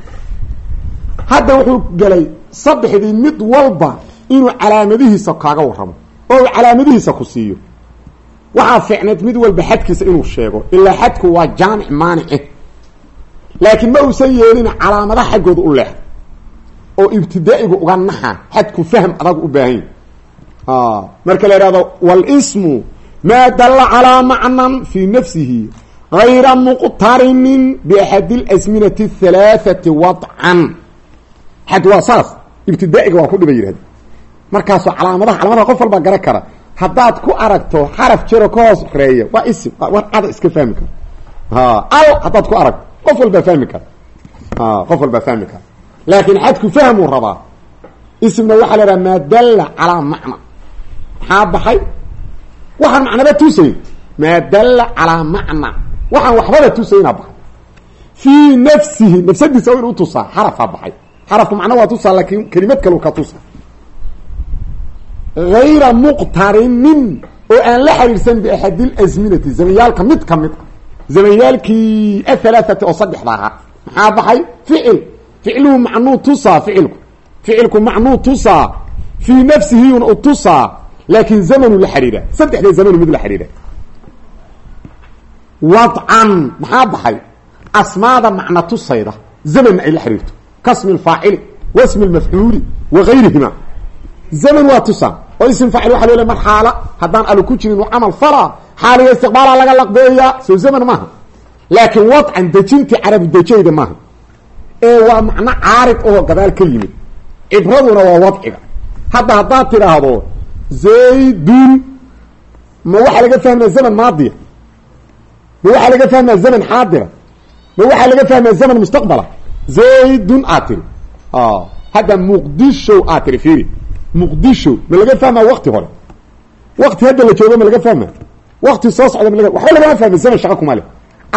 hadda wuxuu gelay saddexdii mid walba inuu calaamadihiisa kaaga waramo oo uu calaamadihiisa ku siiyo waxaa fiicneed mid walba xadkiisa inuu sheego ilaa xadku waa jaamic maanice laakiin ma uusan yeelin calaamadaha xaggooda u leex oo ibtidaa'igu uga naxa xadku fahm adag u baahan marka la ihahdo walismu maa dalla calaa macnan fii nafsihi gayra muqtarinin biaxadi اlasminati اhalaaثati wadcan xad waa saas ibtidaa'iga waa ku dhiba yihahd markaasoo calaamadaha calaamadaha qof walbaa garan kara haddaad ku aragto xaraf jiro ka hoos reeya waa isim war cada iska fahmi kara. Al haddaad ku aragto qof walbaa fahmi kara. Qof walbaa fahmi kara. Laakiin xadku fahmuu rabaa ismna waxaa la idhaha maa dalla calaa macna. Maxaa baxay? Waxaan macnaba tusayn maa dalla calaa macna. Waxaan waxbaba tusaynaa baxay. Fii nafsihi nafsadiisa waa inu utusaa xarafaa baxay. Xarafku macna waa tusaa laakiin kelimad kalu ka tusa gayra muqtarinin oo aan la xiriirsan biaxadi lasminati zamanyaalka mid ka mid a zamanyaalkii ahalaaati oo saddexda ahaa maxaa baxay ficil ficluhu macnuu tusaa ficilku ficilku macnuu tusaa fii nafsihiyun u tusaa laakin zamanu la xidhiidha saddexda zamanu mid la xidhiidha wadcan maxaa baxay asmaada macna tusayda zamanna ay la xidhiirto kasmi lfaacili wasmi lmafcuuli wa gayrihima zaman waa tusaa oo ism faacil waxa loo le mar xaala. Haddaan alu ku jirin camal falaa xaaliga istiqbaalaa laga laqbeeyaa soo zaman maaha. Laakiin wadcan dejintii carabi dejayda maaha. Ee waa macno caarid oo gadaal ka yimid. Cibraduna waa wadciga. Hadda haddaad tidhaahdo zaydun ma waxaa laga fahmaya zaman maadiya? Ma waxaa laga fahmaya zaman xaadira? Ma waxaa laga fahmaya zaman mustaqbala? Zaydun aad tiri hadda muqdisho aad tiri fiiri muqdisho ma laga fahmaa wakti hore. Wakti hadda la joogo ma laga fahma wakti soo socda ma waxba lagama fahma zaman shaqa kuma leh.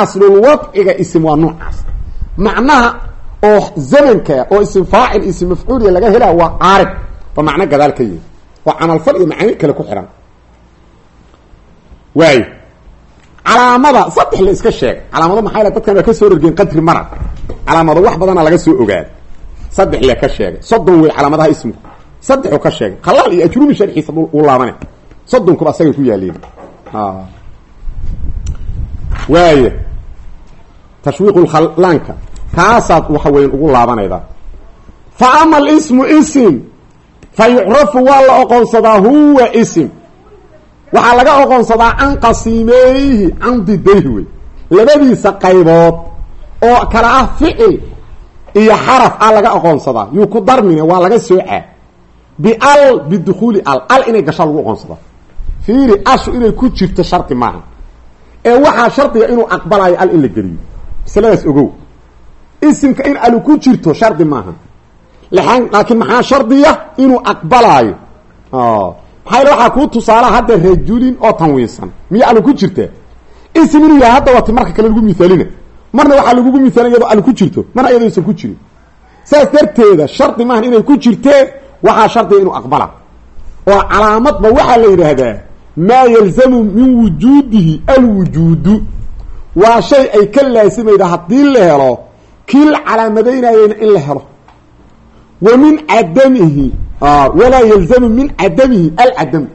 Aslul wadciga isim waa noocaas. Macnaha oo zamanka oo isim faacil isim mafcuuliya laga helaa waa caarib oo macno gadaal ka yihi oo camalfal iyo macaani kale ku xihan waayo calaamada saddex la iska sheeg calaamado maxaa la dadkan waa ka soo rorgeen qadri marad. Calaamado wax badana laga soo ogaada saddex le ka sheegay. Soddon wey calaamadaha ismku saddexu ka sheegay. Khalaal iyo ajrubi sharxiisa u laabane soddonkuba asagay ku yaaleen waaya tashwiiqulkhalaanka kaasaad waxa weyan ugu laabanaydaa fa ama alismu isim fa yucrafu waa la oqoonsadaa huwa isim. Waxaa laga oqoonsadaa can qasiimeyhi can didayhi wey labadiisa qaybood oo kala ah ficil iyo xaraf a laga oqoonsadaa yuu ku darmine waa laga soocaa bial bidukuuli al al inay gashaa lagu oqoonsadaa fiiri ashu inay ku jirto shardi maaha. Ee waxaa shardiga inuu aqbalayo al in la geliyo. Masaladaas ogow. Isimka in alu ku jirto shardi maaha. Laakiin maxaa shardiya inuu aqbalaayo? Maxaa yl waxaa kuu tusaalaha hadda rajulin oo tanwiinsan. Miya alu ku jirtaa isim inuu yahay hadda wati marka kale lagu mithaalina marna waxaa lagugu mithaalin iyadoo alu ku jirto. Marna iyadoo isan ku jirin. Saas darteeda shardi maahan inay ku jirtee waxaa shardiga inuu aqbala. Oo calaamadba waxaa la yidhaahdaa maa yalzamu min wujuudihi alwujuudu waa shay ay ka laasimayda haddii la helo kii la calaamadaynayeyna in la helo. Wa min cadamihi walaa yalzamu min cadamihi alcadam.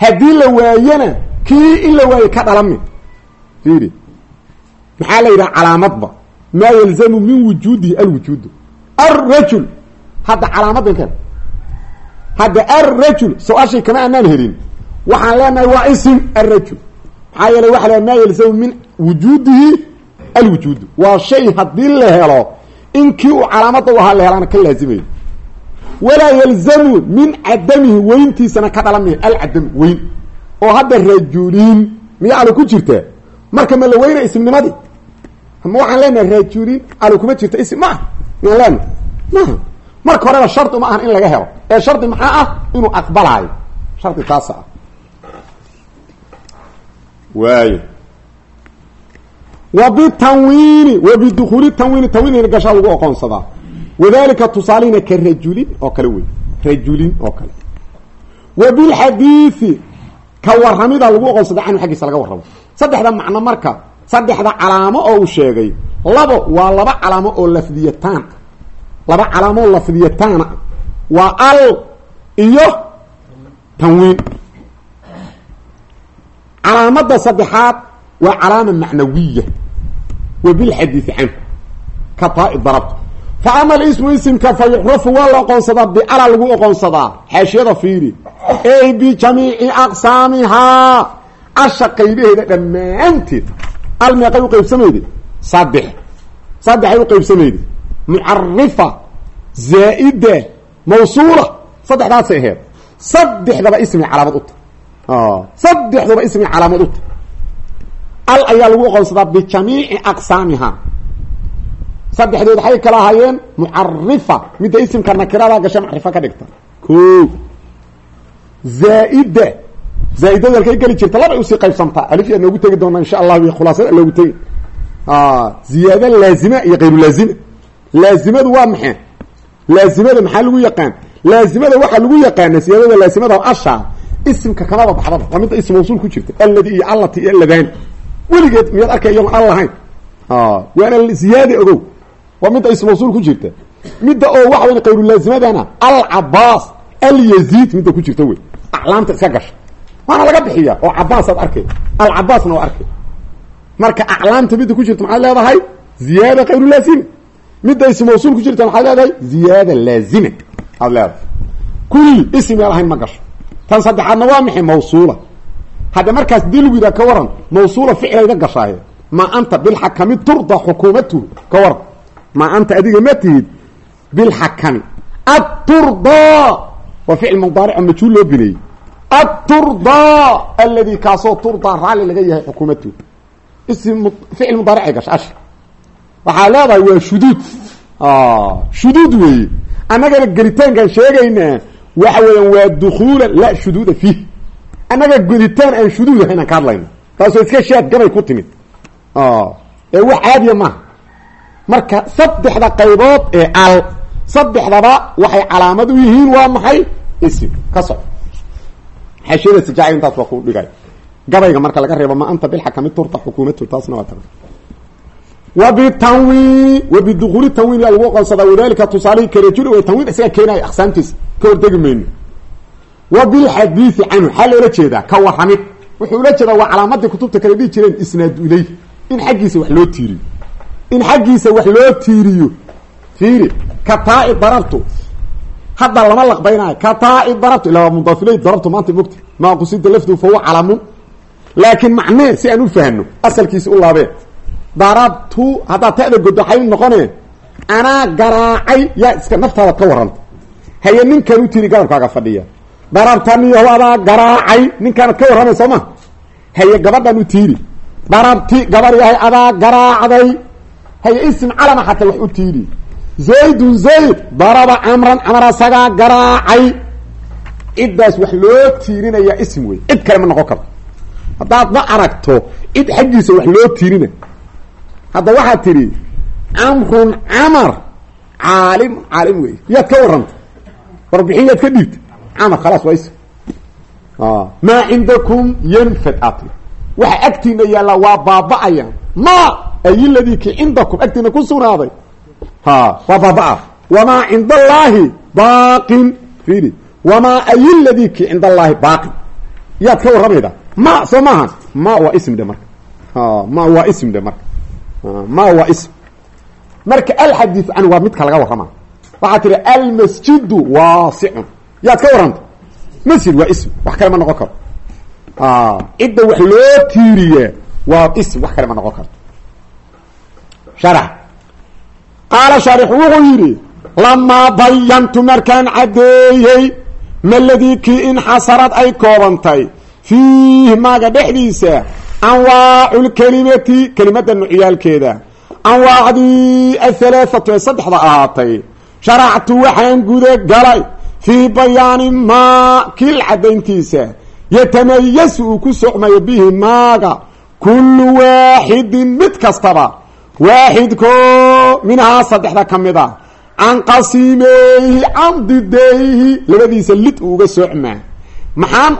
Haddii la waayana kii in la waaye ka dhalami fiiri maxaa la yidhaha calaamadba? Maa yalzamu min wujuudihi alwujuudu alrajul hadda calaamaddan kan hadda alrajul so-aashay kama anaan helin. Waxaan leenahay waa isim alrajul maxaa yeelay waxa la maa yalzamu min wujuudihi alwujuudu waa shay haddii la helo in kii uu calaamada u ahaa la helaana ka laazimayo walaa yalzamu min cadamihi weyntiisana ka dhalamaya alcadam weyn. Oo hadda rajulin miya alu ku jirtaa marka ma la weyna ismnimadii ma waxaan leenahay rajulin alu kuma jirta ism maaha miyaan leenahay marka horeba shardi ma ahan in laga helo. Ee shardi maxaa ah? Inuu aqbalaayo. Shardi taasa ah. Waayo. Wa bitanwiini wa bidukuuli tanwiini tanwiinina gashaa lagu oqoonsadaa wadalika tusaalihina ka rajulin oo kale wey rajulin oo kale. Wa bilxadiidi ka waramida lagu oqoonsada canhu xaggiisa laga warramo. Saddexda macno marka saddexda calaamo oo uu sheegay labo waa laba calaamo oo lafdiyataan. ah laba calaamo oo lafdiyataana waa al iyo tanwiin. Calaamada saddexaad waa calaama macnawiya wa bilxadiidi canhu ka taa darabta. Fa ama alismu isimka fa yucrafu waa la oqoonsadaa biala lagu oqoonsadaa xaashiyada fiiri ey bijamiici aqsaamihaa asha qaybaheeda dhammaanteed. Al meeqay u qaybsamayde? Saddex. Saddexay u qaybsamayde mucarifa zaa'ida mawsuula saddexdaasay aheyd saddexdaba ismi calaamad u tahy saddexduba ismi calaamad u tahy al ayaa lagu oqoonsadaa bijamiici aqsaamihaa saddexdood waxay kala ahaayeen mucarifa midda isimka nakirada gasha macrifo ka dhigta. Ko zaaida zaaidada halkay geli jirta. Labay u sii qaybsantaa. Alifyaa noogu tegi doonaa insha allahu iyo khulaasada loogu tegi. Ziyaada laazima iyo kayru laazima laazimadu waa maxay? Laazimada maxaa lagu yaqaan? Laazimada waxaa lagu yaqaana siyaadada laazimada asha isimka kamaba baxdaba waa midda ism mawsuul ku jirta alladi iyo allati iyo alladani weligeed miyaad arkay iyagoon al lahayn? Waana ziyaada ogow waa midda ism mawsuul ku jirta. Midda oo waxa weyn qayrulaazimadana alcabaas alyaziid midda ku jirta wey. Aclaamta iska gasha. Waana laga bixiya oo cabaasaad arkay. Alcabaasna waa arkay. Marka aclaamta midda ku jirta maxaad leedahay? Ziyaada qayrulaazima midda ism mawsuul ku jirta maxaad leedahay ziyaada laazima aad leedahay kulli ism yaad ahayn ma gasho. Tan saddexaadna waa maxay? Mawsuula. Hadda markaas dilwida ka waran mawsuula ficlayda gashaaye. Ma anta bilxakami turda xukuumatuhu ka waran. Ma anta adiga ma tihid bilxakami aturda waa ficil mudaaric majhuul loo bineeyey aturda aladi kaasoo turdaa raalli laga yahay xukuumatuhu ism ficil mudaaricay gasha ash waxaa leedahay waa shuduud. Shuduud weeye annagana gelitaankaan sheegaynaa waxa weeyaan waa dukuula la shuduuda fiih. Annaga gelitaan aan shuduud ahayn aan ka hadlayno. Taasoo iska shaad gabay ku timid. Ee wax caadiya maaha marka saddexda qaybood ee al saddexdaba waxay calaamad u yihiin waa maxay? Ism ka soc xashiyada sijaaci intaas waa ku dhigay. Gabayga marka laga reebo ma anta bilxakami turta xukuumatu taasna waa ta wabitanwiin wabidukuli tanwiin lagu aqoonsadaa wadalika tusaalihi karajuli way tanwiin isaga keenaya aqsaamtiisa ka hortegi mayno wa bilxadiidi canhu xaa loola jeedaa ka waramid wuxuu ula jeedaa waa calaamadii kutubta kale dhihi jireen isnaadu ileyh in xaggiisa wax loo tiiriyo in xaggiisa wax loo tiiriyo fiiri ka taai darabtu hadda lama laqbaynayo ka taai darabtu ila waa mudaafiley darabtu maanta mogta maa qusida lafdu fa huwa calaamun laakiin macnee si aan u asalkiisi u laabee darabtu haddaad ta'da godaxay noqone anaa garaacay yaa iska naftaada ka warranta haye ninkan u tiri garabkaaga fadhiya. Darabtaniyaho adaa garaacay ninkaanad ka warramay soo ma? Haye gabadhan u tiiri darabti gabar yahay adaa garaacday. Haye ism calama xataa wax u tiiri zaydun zayd daraba camran camar asagaa garaacay. Ciddaas wax loo tiirinaya ism wey cid kale ma noqon karto haddaad ma aragto cid xaggiisa wax loo tiirina hadda waxaad tidhi camrun camar caalim caalim wey yaad ka warranta. Warbixin yaad ka dhiibta. Camar khalaas waa ism maa cindakum yanfad aad waxa agtiina yaallaa waa baaba-aya ma ayiladii ki cindakum agtiina ku sugnaaday. Ha waa baaba-a wamaa cinda allaahi baaqin. Fiiri wamaa ayiladii ki cinda allaahi baaqin. Yaad ka warramayda ma soo maaha ma waa ism dhe marka. Ma waa ism dhe marka ma waa ism. Marka alxadiid canhu waa midka laga warrama. Waxaa tihi almasjidu waasicun yaad ka warranta? Masjid waa ism. Wax kale ma noqon karo. Cidda wax loo tiiriye waa ism wax kale ma noqon karto sharax. Qaala shaarixu wuxuu yidhi lamaa bayantu markaan caddeeyey maladii kii inxasarad ay koobantay? Fiihi maaga dhexdiisa anwaacu lkelimati kelimadda nucyaalkeeda anwaacdii ahalaathatu ee saddexda ahaatay sharactu waxaan guda galay fii bayaani maa kil caddayntiisa yatamayasu uu ku socmayo bihi maaga kullu waaxidin mid kastaba waaxidko minhaa saddexda ka mid a can qasiimeyhi can dideyhi labadiisa lid uu uga socmaa maxaan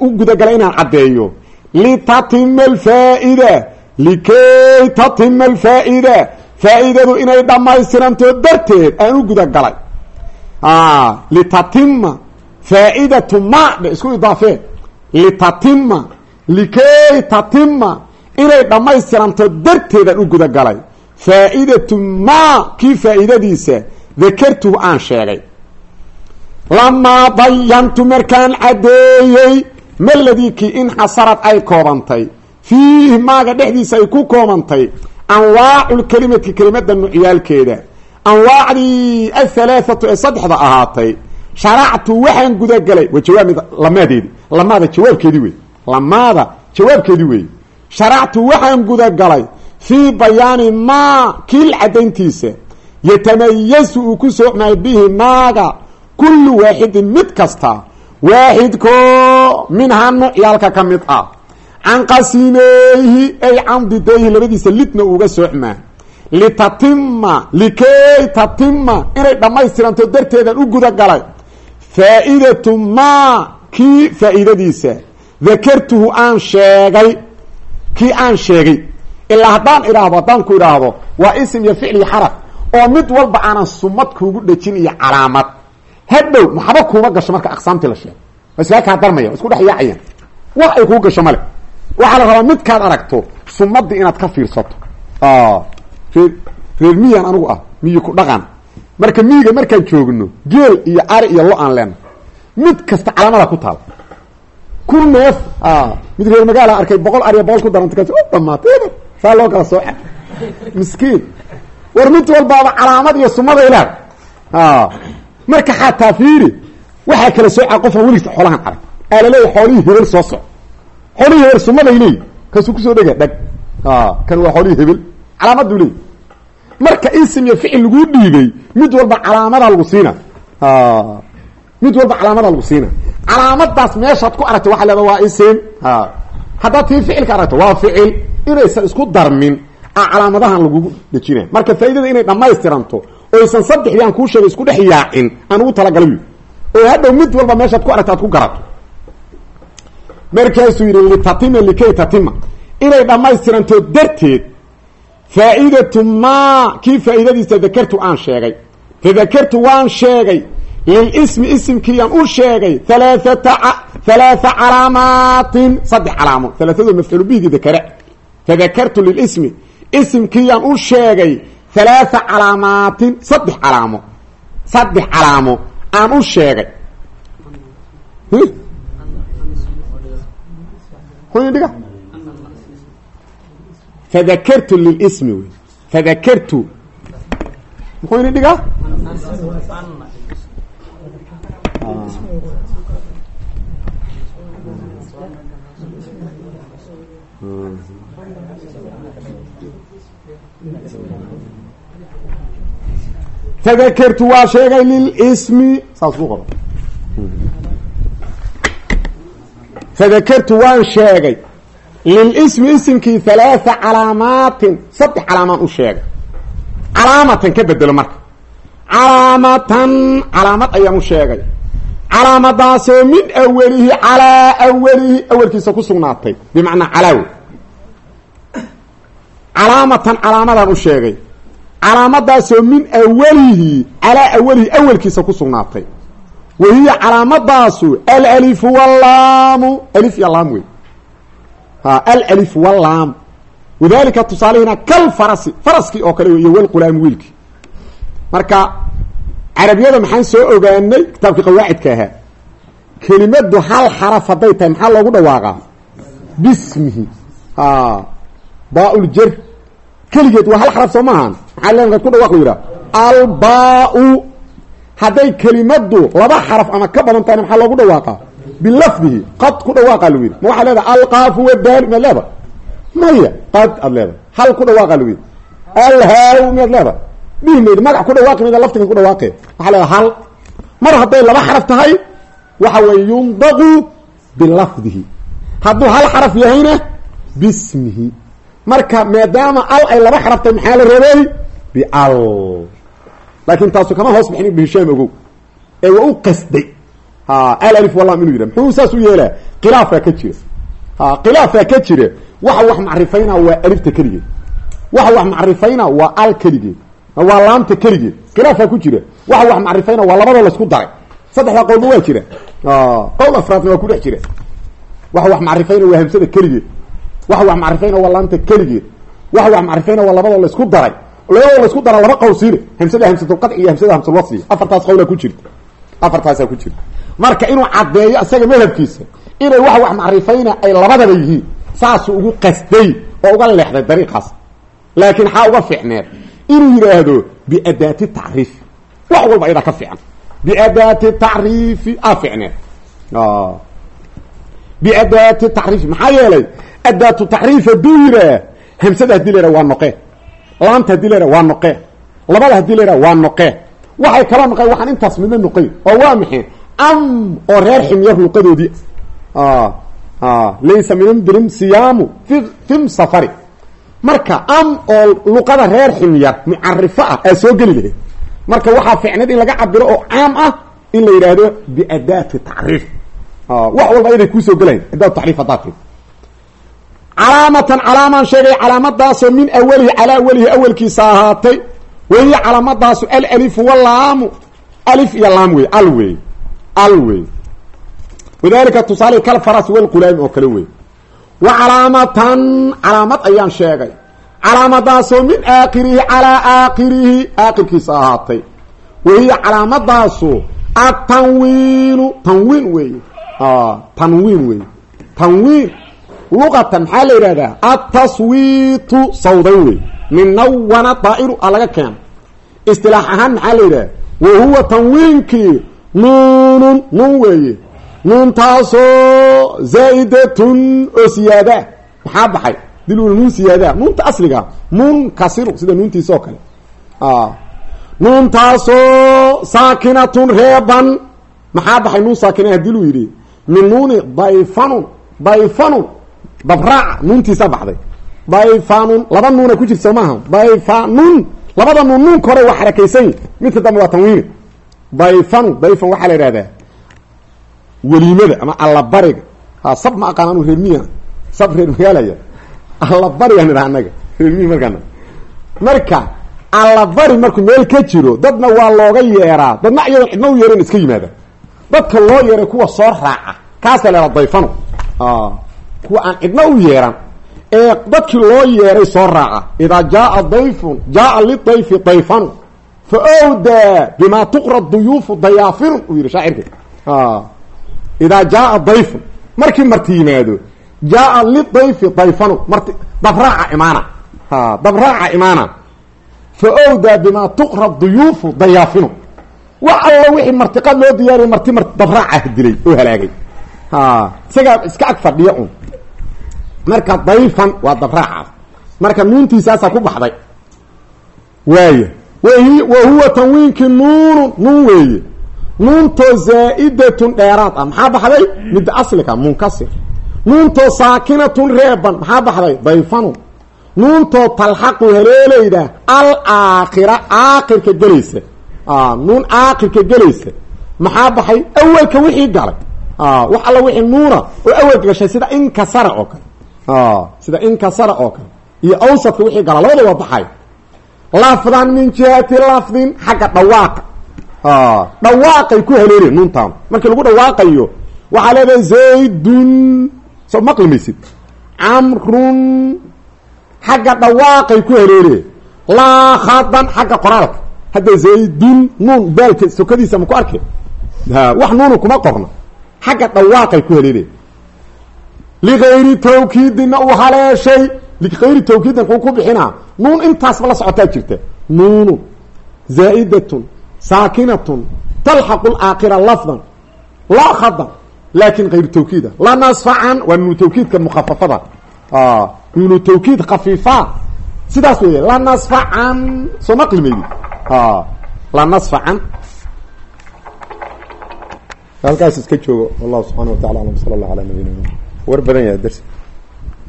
u gudagalay inaan caddeeyo litatima alfaa'ida likay tatima alfaa'ida faa'iidadu inay dhammaystiranto darteed aan u gudagalay litatima faa'idatu ma dhe isku idaafee litatima likay tatima inay dhammaystiranto darteedaan u gudagalay faa'idatu ma kii faa'iidadiisa dakartuhu aan sheegay. Lamaa bayantu markaan caddeeyey maladii kii inxasarad ay koobantay? Fiihi maaga dhexdiisa ay ku koobantay anwaacu lkelimati kelimadda nucyaalkeeda. Anwaacdii ahalaathatu ee saddexda ahaatay. Sharactu waxaan gudagalay. Waa jawaab lamaadeedi lamaada jawaabkeedii wey lamaada jawaabkeedii wey sharactu waxaan gudagalay fii bayaani maa kiil caddayntiisa. Yatamayasu uu ku soocmayo bihi maaga kullu waaxidin mid kasta waaxidko minhaa nucyaalka ka mid ah. Can qasiimeyhi ay can dideyhi labadiisa lidna uuga soocmaa. Litatima likay tatima inay dhammaystiranto darteedan u gudagalay faa'idatu maa kii faa'iidadiisa. Dakartuhu aan sheegay kii aan sheegay. Ilaa haddaan idhaahdo haddaan ku idhaahdo waa ism iyo ficli xaraf
oo mid walba aanan sumad kuugu dhejin iyo calaamad hadhow maxba kuuma gasho marka aqsaamtii la sheego waa iskaa kaa darmaya isku dhex yaacayaan wax ay kuu gasho male. Waxaa la rabaa midkaad aragto sumadii inaad ka fiirsato. Reer reer miyan anigu ah miyi ku dhaqan. Marka miyiga markaan joogno geel iyo ari iyo lo aan leena mid kasta calaamada ku taal. Kun neef mid reer magaala arkay boqol ariya boqol ku daranta kaas dhamaatay saa loo kala sooca. Miskiin. War mid walbaaba calaamad iyo sumada ilaah marka xataa fiiri waxaa kala sooca qofaan weligiisa xoolahan arag. Aa laleeyahy xoolihii hebel soo soc xoolihii hebel sumaday kaasuu ku soo dhega dhag. Kan waa xoolihii hebel. Calaamaduu leeyi marka isim iyo ficil laguu dhiibay mid walba calaamadaa lagu siina. Mid walba calaamadaa lagu siina. Calaamadaas meeshaad ku aragto waxa leeda waa isim. Haddaad tii ficilka aragto waa ficil. Inaysan isku darmin a calaamadahan lagugu dhejinaya marka faaidada inay dhamaystiranto oysan saddexdii aan kuu sheegay isku dhex yaacin aan ugu talagalay oo hadhow mid walba meeshaad ku aragto aad ku garato. Markaasuu yidhi litatima likay tatima. Inay dhammaystiranto darteed faaidatu maa kii faa'iidadiisa dakartu aan sheegay. Fadakartu waan sheegay lilismi isimkiiyaan u sheegay halaaata halaatha calaamaatin saddex calaamo halaathado mafcuul bihigi dakare fadakartu lilismi isimkiiyaan u sheegay halaatha calaamaatin saddex calaamo saddex calaamo aan u sheegay dhiga fadakartu lilismi wey fadakartu muxuu ini dhigaa fadakartu waa sheegay lilismi saas ku qoro fadakartu waan sheegay lilismi isimkii halaatha calaamaatin saddex calaamaan u sheegay. Calaamatan ka bedelo marka. Calaamatan calaamad ayaan u sheegay. Calaamadaasoo min awelihi calaa awelihi awelkiisa ku sugnaatay bimacnaa calaamatan calaamadaan u calaamadaasoo min awalihi calaa awalihi awelkiisa ku sugnaatay. Wa hiya calaamadaasu alalifu wallaamu alif iyo laam wey alif walaam wadalika tusaalihina kal farasi faraskii oo kale iyo walqulaam wiilkii marka carabiyada maxaan soo ogaanay kitaabkii qawaacidka ahaa kelimadu hal xaraf hadday tahay maxaa loogu dhawaaqaa? Bismihi. Baauljer keligeed waa hal xaraf soo maahan markaad ku dhawaaq la yidhaha albaa-u. Hadday kelimadu laba xaraf ama ka badan tahayna maxaa loogu dhawaaqa bilafdihi qad ku dhawaaqa lagu yidhi. Ma waxaa leedahay alqaafu wadaali miyaad leedahay? Maya qad aad leedahay. Hal ku dhawaaqa lagu yidhi. Alhaaw miyaad leedahay? Dhihi maydo magac ku dhawaaqi mayda laftiga ku dhawaaqe waxaa leedahay hal. Mar hadday laba xaraf tahay waxa weye yundaqu bilafdihi. Hadduu hal xaraf yahayna bismihi. Marka maadaama al ay laba xaraf tahay maxaa la rabay bial laakin taasu kama hoos bixin ibnu hishaam ogow. Ee waa u qasday. Alif walam inuu yidha muxuu saas u yeelaa? Khilaafaa ka jira. Khilaafaa ka jira. Waxa wax macrifayna waa alifta keligeed waxa wax macrifayna waa al keligeed waa laamta keligeed khilaafaa ku jira. Waxa wax macrifayna waa labadoo la isku daray. Saddexdaa qowlba waa jira. Qowl afraadna waa ku dhex jira. Waxa wax macrifayna waa hamsada keligeed waxa wax macrifayna waa laamta keligeed waxa wax macrifayna waa labadoo la isku daray labadoo la isku dara laba qowl siine hamsada hamsatulqadci iyo hamsada hamsulwasli afartaas qowlaa ku jirta afartaasaa ku jirta marka inuu caddeeyo isaga madhabkiisa inay wax wax macrifayna ay labadaba yihiin saasuu ugu qasday oo uga leexday dariiqaas. Laakiin xaa uga fiicneed? Inuu yidhaahdo biadaati tacriifi wax walba ayadaa ka fiican. Biadaati tacriifi a ficneed biadaati tacriifi maxaa yeelay? Adaatu tacriif hadduu yiraa hamsada haddii la yhaha waa noqee laanta haddii la waa noqee. Labada haddii la waa noqee. Waxay kala noqeen waxaan intaas midna noqeyn oo waa maxay? Am oo reer ximyar luqadoodii laysa min mdirim siyaamu fi fim safari. Marka am oo luqada reer ximyar mucarifo ah aa soo geli lahayd marka waxaa ficneed in laga cabiro oo caam ah in la yidhaahdo biadaati tacriif. Wax walba ayaday kuusoo gelayn adaat tacriif haddaad calaamatan calaamaan sheegay calaamadaasoo min awalihi calaa awalihi awelkiisa ahaatay. Wahiya calaamadaasu alalifu walaamu alif iyo laam wey al wey al wey wadalika tusaale kalfaras walqulaami oo kale wey wa calaamatan calaamad ayaan sheegay. Calaamadaasoo min aakhirihi calaa aakhirihi aakhirkiisa ahaatay. Wahiya calaamadaasu atanwiinu tanwiin wey tanwiin wey tanwiin luqatan maxaa la yidhahdaa ataswiitu sawdan wey min nawana daa'iru a laga keena ahaan maxaa la yidhahda wa huwa tanwiinkii nuunun nuun weeye. Nuuntaasoo zaa'idatun oo siyaadaa maxaa baxay? Dil nuun siyaadaa nuunta asliga munkasiru sida nuuntiisa oo kale. Nuuntaasoo saakinatun reeban. Maxaa baxay? Nuun saakina haddii luu yidhi. Min nuuni dayfanun dayfanun dabraaca nuuntiisa baxday. Dayfanun laba nuuna ku jirta maaha dayfanun labada nuun nuunka hore waa xarakaysan midka dambe waa tanwiini dayfanun dayfan waxaa la ihahdaa weliimada ama allabariga. Ha sab ma aqaan anu reermiya sab reer magaalaya. Allabarigaan idhaha anaga reermiya markaana marka allabari markuu meel ka jiro dadna waa looga yeeraa. Dadna iyadoon cidna u yeeran iska yimaada. Dadka loo yeeray kuwa soo raaca kaasaa la haha dayfanu kuwa aan cidna u yeeran. Ee dadkii loo yeeray soo raaca. Idaa jaaa dayfun jaaa lidayfi dayfanu fa owdaa bimaa tuqra duyuufu dayaafinun uu yihi shaacirka. Idaa jaaa dayfun. Markii marti yimaado jaaa lidayfi dayfanu marti dabraaca imaana. Dabraaca imaana. Fa owdaa bimaa tuqra duyuufu dayaafinu. Wax alla wixii martiqad loo diyaariya marti mar dabraaca dilay oo halaagay. Isagaa iska ag fadhiya un marka dayfan waa dabraacaas marka nuuntiisaasaa ku baxday. Waaya wa huwa tanwiinkii nuunun nuun weeye. Nuuntoo zaa'idatun dheeraad ah. Maxaa baxday? Midda aslika munkasir. Nuuntoo saakinatun reeban maxaa baxday? Dayfanun nuuntoo talxaqu haleelayda al aakhira aakhirka gelaysa. Nuun aakhirka gelaysa. Maxaa baxay? Awelka wixii galay. Wax alla wixii nuuna oo awelka gashay sida inkasara oo kale sida inkasara oo kale. Iyo awsadka wixii gala labada waa baxay. Lafdan min jihati lafdin xagga dhawaaqa. Dhawaaqay ku haleelayen nuuntaan. Markii lagu dhawaaqayo waxaa leedahay zaydun. Soo maqlimaysid camrun. Xagga dhawaaqay ku haleelayen laa khadan xagga qoraalka. Hadda zaydun nuun baalka sokadiisa ma ku arke wax nuunu kuma qorno. Xagga dhawaaqay ku haleelayen ligayri tawkiidina uu haleeshay. Ligayri tawkiidin kuu ku bixinaa nuun intaasba la socotaa jirta nuunu zaa'idatun saakinatun talxaqu laakhira lafdan laa khadan. Laakin kayru tawkiida la nasfacan waa nuunu tawkiidka mukafafada nuunu tawkiid khafiifa. Sidaas weeye la nasfacan soo maqlimaydi la nasfacan halkaas iska joogo. Wallahu subxana wa tacala alam sala allah war badan yahay darsi